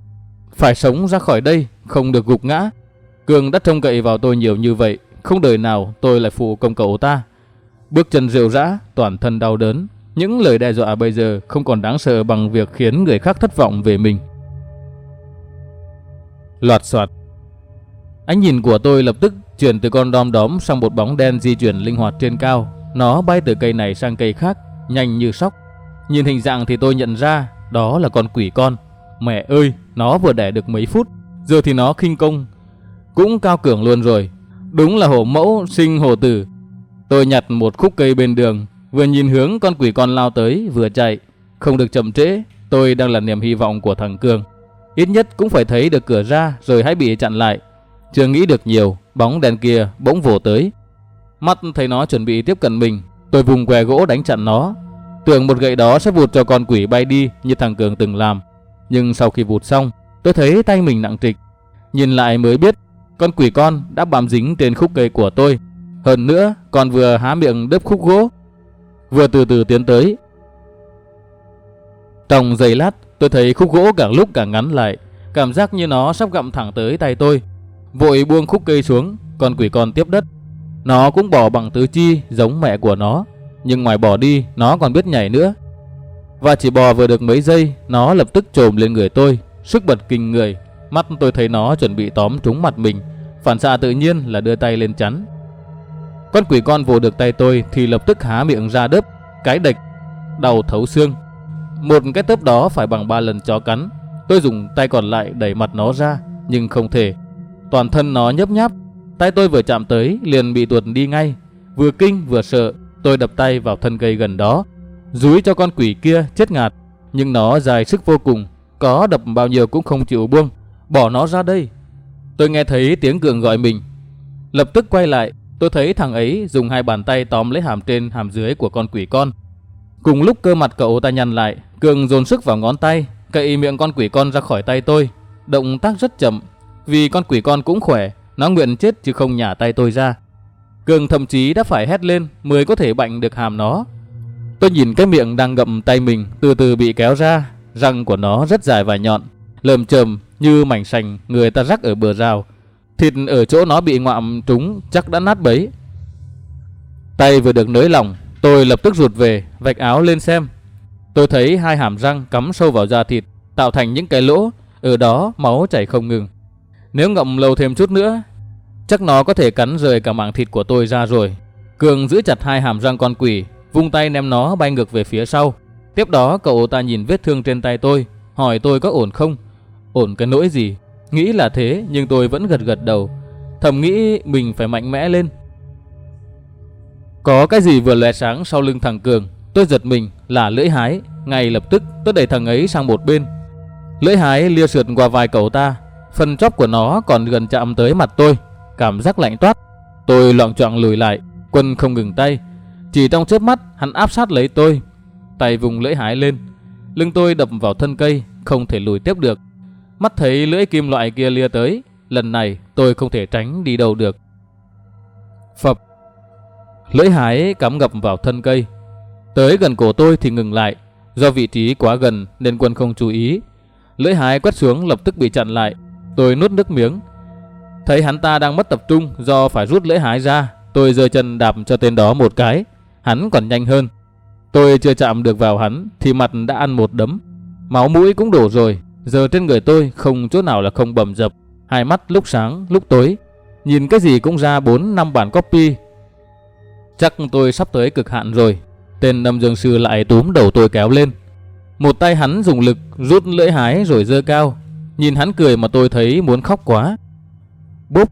Phải sống ra khỏi đây, không được gục ngã. Cường đã trông cậy vào tôi nhiều như vậy, không đời nào tôi lại phụ công cậu ta. Bước chân rượu rã, toàn thân đau đớn. Những lời đe dọa bây giờ không còn đáng sợ bằng việc khiến người khác thất vọng về mình. Loạt soạt. Ánh nhìn của tôi lập tức chuyển từ con đom đóm sang một bóng đen di chuyển linh hoạt trên cao. Nó bay từ cây này sang cây khác, nhanh như sóc. Nhìn hình dạng thì tôi nhận ra đó là con quỷ con. Mẹ ơi, nó vừa đẻ được mấy phút, giờ thì nó khinh công. Cũng cao cường luôn rồi. Đúng là hổ mẫu sinh hổ tử. Tôi nhặt một khúc cây bên đường, vừa nhìn hướng con quỷ con lao tới, vừa chạy. Không được chậm trễ, tôi đang là niềm hy vọng của thằng Cường. Ít nhất cũng phải thấy được cửa ra rồi hãy bị chặn lại. Chưa nghĩ được nhiều, bóng đèn kia bỗng vồ tới. Mắt thấy nó chuẩn bị tiếp cận mình, tôi vùng què gỗ đánh chặn nó. Tưởng một gậy đó sẽ vụt cho con quỷ bay đi như thằng Cường từng làm. Nhưng sau khi vụt xong, tôi thấy tay mình nặng trịch. Nhìn lại mới biết, con quỷ con đã bám dính trên khúc cây của tôi. Hơn nữa, còn vừa há miệng đớp khúc gỗ, vừa từ từ tiến tới. Trong giây lát, tôi thấy khúc gỗ càng lúc càng ngắn lại, cảm giác như nó sắp gặm thẳng tới tay tôi. Vội buông khúc cây xuống, con quỷ con tiếp đất. Nó cũng bỏ bằng tứ chi giống mẹ của nó, nhưng ngoài bỏ đi, nó còn biết nhảy nữa. Và chỉ bò vừa được mấy giây, nó lập tức trồm lên người tôi, sức bật kinh người. Mắt tôi thấy nó chuẩn bị tóm trúng mặt mình, phản xạ tự nhiên là đưa tay lên chắn. Con quỷ con vồ được tay tôi thì lập tức há miệng ra đớp, cái địch, đầu thấu xương. Một cái tớp đó phải bằng ba lần chó cắn. Tôi dùng tay còn lại đẩy mặt nó ra, nhưng không thể. Toàn thân nó nhấp nháp, tay tôi vừa chạm tới liền bị tuột đi ngay. Vừa kinh vừa sợ, tôi đập tay vào thân cây gần đó, dúi cho con quỷ kia chết ngạt. Nhưng nó dài sức vô cùng, có đập bao nhiêu cũng không chịu buông. Bỏ nó ra đây. Tôi nghe thấy tiếng cường gọi mình. Lập tức quay lại, tôi thấy thằng ấy dùng hai bàn tay tóm lấy hàm trên hàm dưới của con quỷ con. Cùng lúc cơ mặt cậu ta nhăn lại, Cường dồn sức vào ngón tay, cậy miệng con quỷ con ra khỏi tay tôi. Động tác rất chậm, vì con quỷ con cũng khỏe, nó nguyện chết chứ không nhả tay tôi ra. Cường thậm chí đã phải hét lên mới có thể bạnh được hàm nó. Tôi nhìn cái miệng đang ngậm tay mình từ từ bị kéo ra, răng của nó rất dài và nhọn, lờm chởm như mảnh sành người ta rắc ở bờ rào. Thịt ở chỗ nó bị ngoạm trúng chắc đã nát bấy. Tay vừa được nới lỏng, tôi lập tức rụt về, vạch áo lên xem. Tôi thấy hai hàm răng cắm sâu vào da thịt, tạo thành những cái lỗ, ở đó máu chảy không ngừng. Nếu ngậm lâu thêm chút nữa, chắc nó có thể cắn rời cả mảng thịt của tôi ra rồi. Cường giữ chặt hai hàm răng con quỷ, vung tay ném nó bay ngược về phía sau. Tiếp đó cậu ta nhìn vết thương trên tay tôi, hỏi tôi có ổn không. Ổn cái nỗi gì? Nghĩ là thế nhưng tôi vẫn gật gật đầu. Thầm nghĩ mình phải mạnh mẽ lên. Có cái gì vừa lóe sáng sau lưng thằng Cường. Tôi giật mình là lưỡi hái. Ngay lập tức tôi đẩy thằng ấy sang một bên. Lưỡi hái lia sượt qua vai cậu ta. Phần chóp của nó còn gần chạm tới mặt tôi. Cảm giác lạnh toát. Tôi loạn choạng lùi lại. Quân không ngừng tay. Chỉ trong chớp mắt hắn áp sát lấy tôi. Tay vùng lưỡi hái lên. Lưng tôi đập vào thân cây. Không thể lùi tiếp được. Mắt thấy lưỡi kim loại kia lia tới, lần này tôi không thể tránh đi đâu được. Phập. Lưỡi hái cắm ngập vào thân cây. Tới gần cổ tôi thì ngừng lại, do vị trí quá gần nên quân không chú ý. Lưỡi hái quét xuống lập tức bị chặn lại. Tôi nuốt nước miếng. Thấy hắn ta đang mất tập trung do phải rút lưỡi hái ra, tôi giơ chân đạp cho tên đó một cái. Hắn còn nhanh hơn. Tôi chưa chạm được vào hắn thì mặt đã ăn một đấm. Máu mũi cũng đổ rồi, Giờ trên người tôi không chỗ nào là không bầm dập, hai mắt lúc sáng lúc tối, nhìn cái gì cũng ra 4 năm bản copy. Chắc tôi sắp tới cực hạn rồi. Tên Lâm Dương Sư lại túm đầu tôi kéo lên. Một tay hắn dùng lực rút lưỡi hái rồi dơ cao. Nhìn hắn cười mà tôi thấy muốn khóc quá. Búp.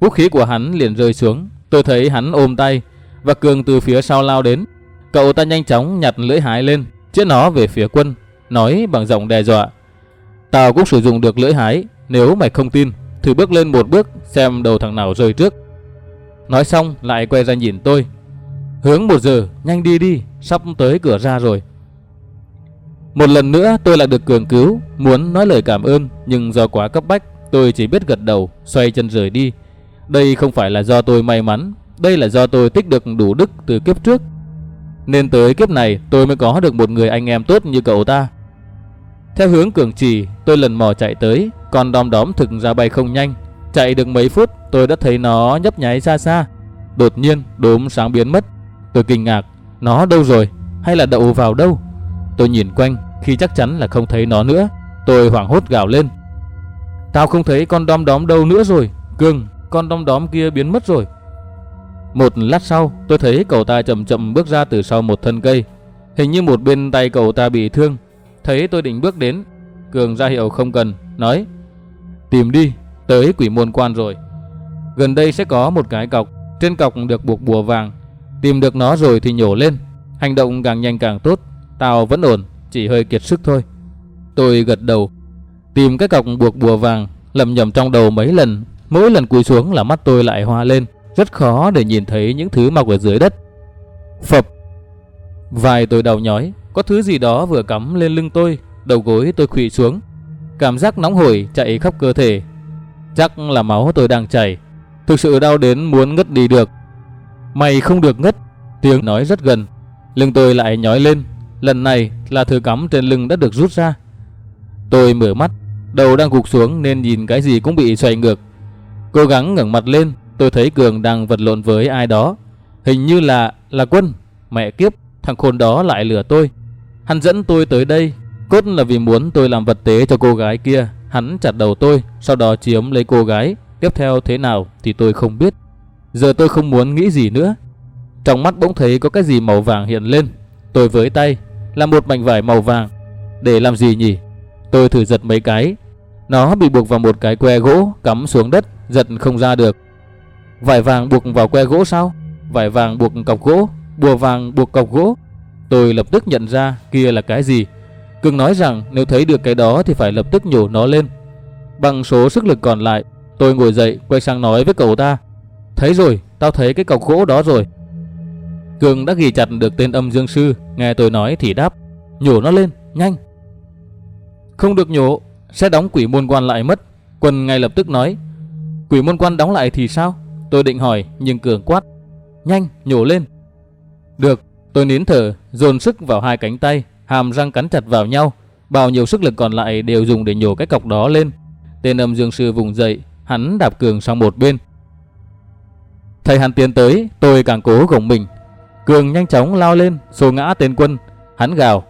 Vũ khí của hắn liền rơi xuống. Tôi thấy hắn ôm tay và Cường từ phía sau lao đến. Cậu ta nhanh chóng nhặt lưỡi hái lên, chĩa nó về phía quân, nói bằng giọng đe dọa. Tao cũng sử dụng được lưỡi hái, nếu mày không tin, thử bước lên một bước xem đầu thằng nào rơi trước. Nói xong lại quay ra nhìn tôi. Hướng một giờ, nhanh đi đi, sắp tới cửa ra rồi. Một lần nữa tôi lại được Cường cứu, muốn nói lời cảm ơn nhưng do quá cấp bách, tôi chỉ biết gật đầu, xoay chân rời đi. Đây không phải là do tôi may mắn, đây là do tôi tích được đủ đức từ kiếp trước. Nên tới kiếp này tôi mới có được một người anh em tốt như cậu ta. Theo hướng cường trì, tôi lần mò chạy tới, còn đom đóm thực ra bay không nhanh. Chạy được mấy phút, tôi đã thấy nó nhấp nháy xa xa. Đột nhiên, đốm sáng biến mất. Tôi kinh ngạc, nó đâu rồi? Hay là đậu vào đâu? Tôi nhìn quanh, khi chắc chắn là không thấy nó nữa. Tôi hoảng hốt gào lên. Tao không thấy con đom đóm đâu nữa rồi. Cường, con đom đóm kia biến mất rồi. Một lát sau, tôi thấy cậu ta chậm chậm bước ra từ sau một thân cây. Hình như một bên tay cậu ta bị thương. Thấy tôi định bước đến, Cường ra hiệu không cần, nói Tìm đi, tới quỷ môn quan rồi. Gần đây sẽ có một cái cọc, trên cọc được buộc bùa vàng. Tìm được nó rồi thì nhổ lên. Hành động càng nhanh càng tốt. Tao vẫn ổn, chỉ hơi kiệt sức thôi. Tôi gật đầu, tìm cái cọc buộc bùa vàng, lầm nhầm trong đầu mấy lần. Mỗi lần cúi xuống là mắt tôi lại hoa lên. Rất khó để nhìn thấy những thứ mọc ở dưới đất. Phập. vài tôi đau nhói, có thứ gì đó vừa cắm lên lưng tôi, đầu gối tôi khuỵu xuống. Cảm giác nóng hổi chạy khắp cơ thể. Chắc là máu tôi đang chảy. Thực sự đau đến muốn ngất đi được. Mày không được ngất. Tiếng nói rất gần. Lưng tôi lại nhói lên. Lần này là thứ cắm trên lưng đã được rút ra. Tôi mở mắt. Đầu đang gục xuống nên nhìn cái gì cũng bị xoay ngược. Cố gắng ngẩng mặt lên. Tôi thấy Cường đang vật lộn với ai đó. Hình như là là quân. Mẹ kiếp, thằng khôn đó lại lừa tôi. Hắn dẫn tôi tới đây. Cốt là vì muốn tôi làm vật tế cho cô gái kia. Hắn chặt đầu tôi, sau đó chiếm lấy cô gái. Tiếp theo thế nào thì tôi không biết. Giờ tôi không muốn nghĩ gì nữa. Trong mắt bỗng thấy có cái gì màu vàng hiện lên. Tôi với tay là một mảnh vải màu vàng. Để làm gì nhỉ? Tôi thử giật mấy cái. Nó bị buộc vào một cái que gỗ cắm xuống đất, giật không ra được. Vải vàng buộc vào que gỗ sao? Vải vàng buộc cọc gỗ, bùa vàng buộc cọc gỗ. Tôi lập tức nhận ra kia là cái gì. Cường nói rằng nếu thấy được cái đó thì phải lập tức nhổ nó lên. Bằng số sức lực còn lại, tôi ngồi dậy quay sang nói với cậu ta. Thấy rồi, tao thấy cái cọc gỗ đó rồi. Cường đã ghi chặt được tên âm dương sư, nghe tôi nói thì đáp. Nhổ nó lên, nhanh. Không được nhổ, sẽ đóng quỷ môn quan lại mất. Quân ngay lập tức nói. Quỷ môn quan đóng lại thì sao? Tôi định hỏi nhưng Cường quát. Nhanh, nhổ lên. Được, tôi nín thở, dồn sức vào hai cánh tay, hàm răng cắn chặt vào nhau. Bao nhiêu sức lực còn lại đều dùng để nhổ cái cọc đó lên. Tên âm dương sư vùng dậy, hắn đạp Cường sang một bên. Thầy hắn tiến tới, tôi càng cố gồng mình. Cường nhanh chóng lao lên, xô ngã tên quân. Hắn gào.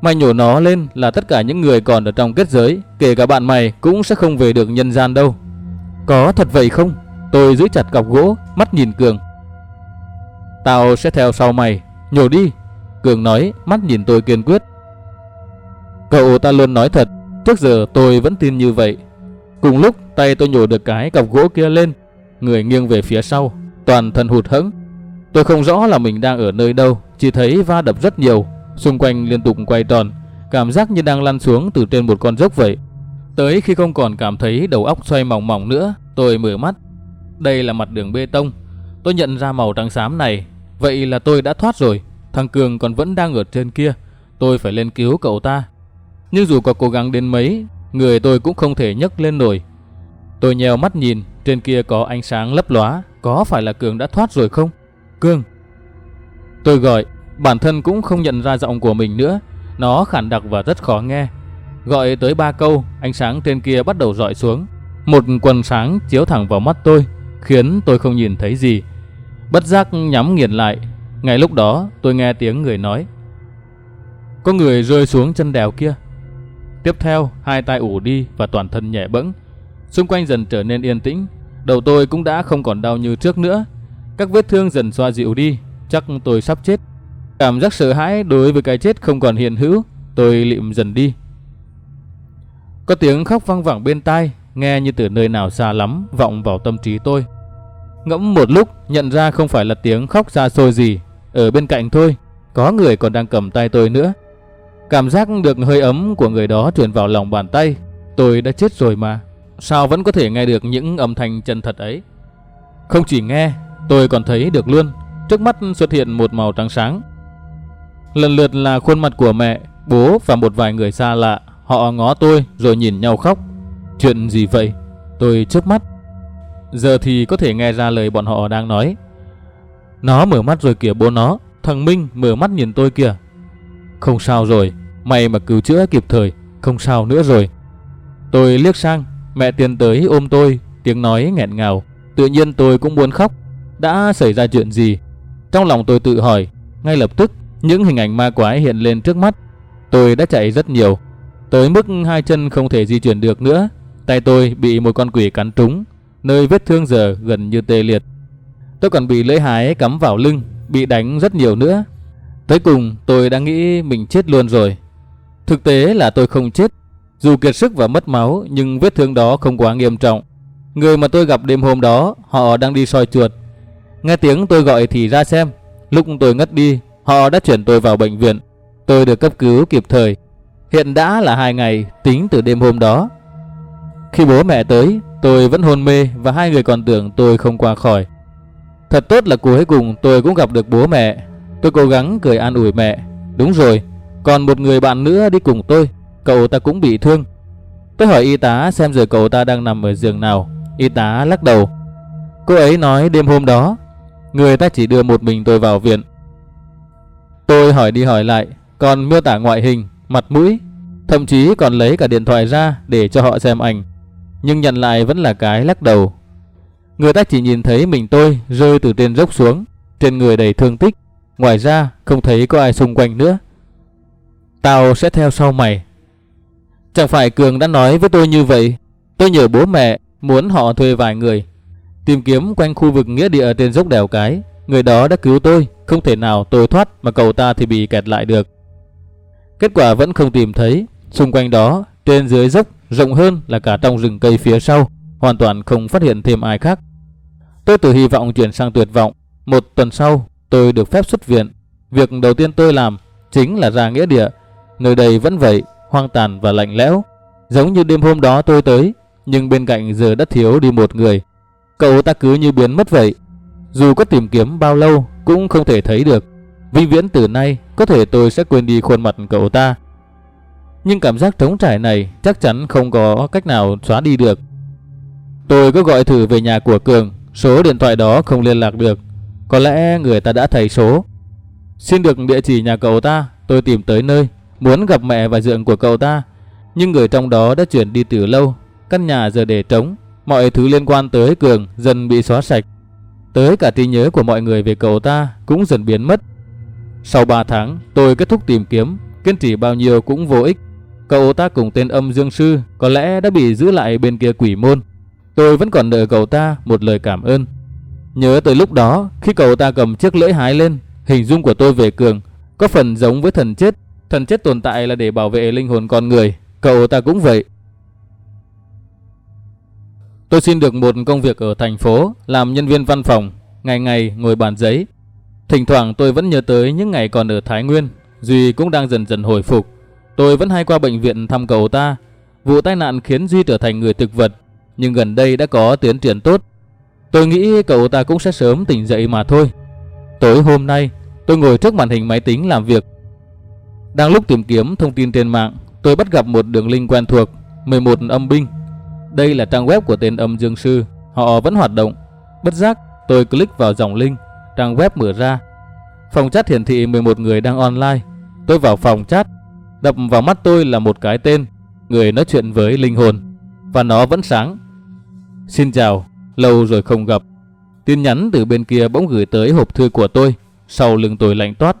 Mày nhổ nó lên là tất cả những người còn ở trong kết giới, kể cả bạn mày cũng sẽ không về được nhân gian đâu. Có thật vậy không? Tôi giữ chặt cọc gỗ, mắt nhìn Cường. Tao sẽ theo sau mày, nhổ đi. Cường nói, mắt nhìn tôi kiên quyết. Cậu ta luôn nói thật, trước giờ tôi vẫn tin như vậy. Cùng lúc tay tôi nhổ được cái cọc gỗ kia lên, người nghiêng về phía sau, toàn thân hụt hẫng. Tôi không rõ là mình đang ở nơi đâu, chỉ thấy va đập rất nhiều, xung quanh liên tục quay tròn, cảm giác như đang lăn xuống từ trên một con dốc vậy. Tới khi không còn cảm thấy đầu óc xoay mỏng mỏng nữa, tôi mở mắt. Đây là mặt đường bê tông. Tôi nhận ra màu trắng xám này, vậy là tôi đã thoát rồi. Thằng Cường còn vẫn đang ở trên kia, tôi phải lên cứu cậu ta. Nhưng dù có cố gắng đến mấy, người tôi cũng không thể nhấc lên nổi. Tôi nhèo mắt nhìn, trên kia có ánh sáng lấp lóa, có phải là Cường đã thoát rồi không? Cương Tôi gọi, bản thân cũng không nhận ra giọng của mình nữa, nó khản đặc và rất khó nghe. Gọi tới ba câu, ánh sáng trên kia bắt đầu dọi xuống. Một quần sáng chiếu thẳng vào mắt tôi, khiến tôi không nhìn thấy gì. Bất giác nhắm nghiền lại, ngay lúc đó tôi nghe tiếng người nói. Có người rơi xuống chân đèo kia. Tiếp theo, hai tay ủ đi và toàn thân nhẹ bẫng. Xung quanh dần trở nên yên tĩnh, đầu tôi cũng đã không còn đau như trước nữa. Các vết thương dần xoa dịu đi, chắc tôi sắp chết. Cảm giác sợ hãi đối với cái chết không còn hiện hữu, tôi lịm dần đi. Có tiếng khóc vang vẳng bên tai, nghe như từ nơi nào xa lắm, vọng vào tâm trí tôi. Ngẫm một lúc, nhận ra không phải là tiếng khóc xa xôi gì, ở bên cạnh thôi, có người còn đang cầm tay tôi nữa. Cảm giác được hơi ấm của người đó truyền vào lòng bàn tay, tôi đã chết rồi mà, sao vẫn có thể nghe được những âm thanh chân thật ấy. Không chỉ nghe, tôi còn thấy được luôn, trước mắt xuất hiện một màu trắng sáng. Lần lượt là khuôn mặt của mẹ, Bố và một vài người xa lạ, họ ngó tôi rồi nhìn nhau khóc. Chuyện gì vậy? Tôi chớp mắt. Giờ thì có thể nghe ra lời bọn họ đang nói. Nó mở mắt rồi kìa bố nó, thằng Minh mở mắt nhìn tôi kìa. Không sao rồi, mày mà cứu chữa kịp thời, không sao nữa rồi. Tôi liếc sang, mẹ tiến tới ôm tôi, tiếng nói nghẹn ngào. Tự nhiên tôi cũng muốn khóc. Đã xảy ra chuyện gì? Trong lòng tôi tự hỏi, ngay lập tức những hình ảnh ma quái hiện lên trước mắt. Tôi đã chạy rất nhiều, tới mức hai chân không thể di chuyển được nữa. Tay tôi bị một con quỷ cắn trúng, nơi vết thương giờ gần như tê liệt. Tôi còn bị lưỡi hái cắm vào lưng, bị đánh rất nhiều nữa. Tới cùng tôi đã nghĩ mình chết luôn rồi. Thực tế là tôi không chết. Dù kiệt sức và mất máu nhưng vết thương đó không quá nghiêm trọng. Người mà tôi gặp đêm hôm đó họ đang đi soi chuột. Nghe tiếng tôi gọi thì ra xem. Lúc tôi ngất đi họ đã chuyển tôi vào bệnh viện. Tôi được cấp cứu kịp thời. Hiện đã là hai ngày tính từ đêm hôm đó. Khi bố mẹ tới tôi vẫn hôn mê và hai người còn tưởng tôi không qua khỏi. Thật tốt là cuối cùng tôi cũng gặp được bố mẹ. Tôi cố gắng cười an ủi mẹ. Đúng rồi, còn một người bạn nữa đi cùng tôi, cậu ta cũng bị thương. Tôi hỏi y tá xem giờ cậu ta đang nằm ở giường nào. Y tá lắc đầu. Cô ấy nói đêm hôm đó, người ta chỉ đưa một mình tôi vào viện. Tôi hỏi đi hỏi lại, còn miêu tả ngoại hình, mặt mũi, thậm chí còn lấy cả điện thoại ra để cho họ xem ảnh. Nhưng nhận lại vẫn là cái lắc đầu Người ta chỉ nhìn thấy mình tôi rơi từ trên dốc xuống, trên người đầy thương tích. Ngoài ra không thấy có ai xung quanh nữa. Tao sẽ theo sau mày. Chẳng phải Cường đã nói với tôi như vậy. Tôi nhờ bố mẹ muốn họ thuê vài người. Tìm kiếm quanh khu vực nghĩa địa trên dốc đèo cái. Người đó đã cứu tôi. Không thể nào tôi thoát mà cậu ta thì bị kẹt lại được. Kết quả vẫn không tìm thấy. Xung quanh đó, trên dưới dốc, rộng hơn là cả trong rừng cây phía sau hoàn toàn không phát hiện thêm ai khác. Tôi từ hy vọng chuyển sang tuyệt vọng. Một tuần sau, tôi được phép xuất viện. Việc đầu tiên tôi làm chính là ra nghĩa địa. Nơi đây vẫn vậy, hoang tàn và lạnh lẽo. Giống như đêm hôm đó tôi tới, nhưng bên cạnh giờ đã thiếu đi một người. Cậu ta cứ như biến mất vậy. Dù có tìm kiếm bao lâu cũng không thể thấy được. Vinh viễn từ nay có thể tôi sẽ quên đi khuôn mặt cậu ta. Nhưng cảm giác trống trải này chắc chắn không có cách nào xóa đi được. Tôi có gọi thử về nhà của Cường, số điện thoại đó không liên lạc được. Có lẽ người ta đã thấy số. Xin được địa chỉ nhà cậu ta, tôi tìm tới nơi, muốn gặp mẹ và dượng của cậu ta. Nhưng người trong đó đã chuyển đi từ lâu, căn nhà giờ để trống, mọi thứ liên quan tới Cường dần bị xóa sạch. Tới cả trí nhớ của mọi người về cậu ta cũng dần biến mất. Sau 3 tháng, tôi kết thúc tìm kiếm, kiên trì bao nhiêu cũng vô ích. Cậu ta cùng tên âm Dương Sư có lẽ đã bị giữ lại bên kia quỷ môn. Tôi vẫn còn nợ cậu ta một lời cảm ơn. Nhớ tới lúc đó, khi cậu ta cầm chiếc lưỡi hái lên, hình dung của tôi về Cường có phần giống với thần chết. Thần chết tồn tại là để bảo vệ linh hồn con người, cậu ta cũng vậy. Tôi xin được một công việc ở thành phố, làm nhân viên văn phòng, ngày ngày ngồi bàn giấy. Thỉnh thoảng tôi vẫn nhớ tới những ngày còn ở Thái Nguyên, Duy cũng đang dần dần hồi phục. Tôi vẫn hay qua bệnh viện thăm cậu ta. Vụ tai nạn khiến Duy trở thành người thực vật, nhưng gần đây đã có tiến triển tốt. Tôi nghĩ cậu ta cũng sẽ sớm tỉnh dậy mà thôi. Tối hôm nay, tôi ngồi trước màn hình máy tính làm việc. Đang lúc tìm kiếm thông tin trên mạng, tôi bắt gặp một đường link quen thuộc, 11 âm binh. Đây là trang web của tên âm dương sư, họ vẫn hoạt động. Bất giác, tôi click vào dòng link, trang web mở ra. Phòng chat hiển thị 11 người đang online. Tôi vào phòng chat, đập vào mắt tôi là một cái tên, người nói chuyện với linh hồn. Và nó vẫn sáng, Xin chào, lâu rồi không gặp. Tin nhắn từ bên kia bỗng gửi tới hộp thư của tôi, sau lưng tôi lạnh toát.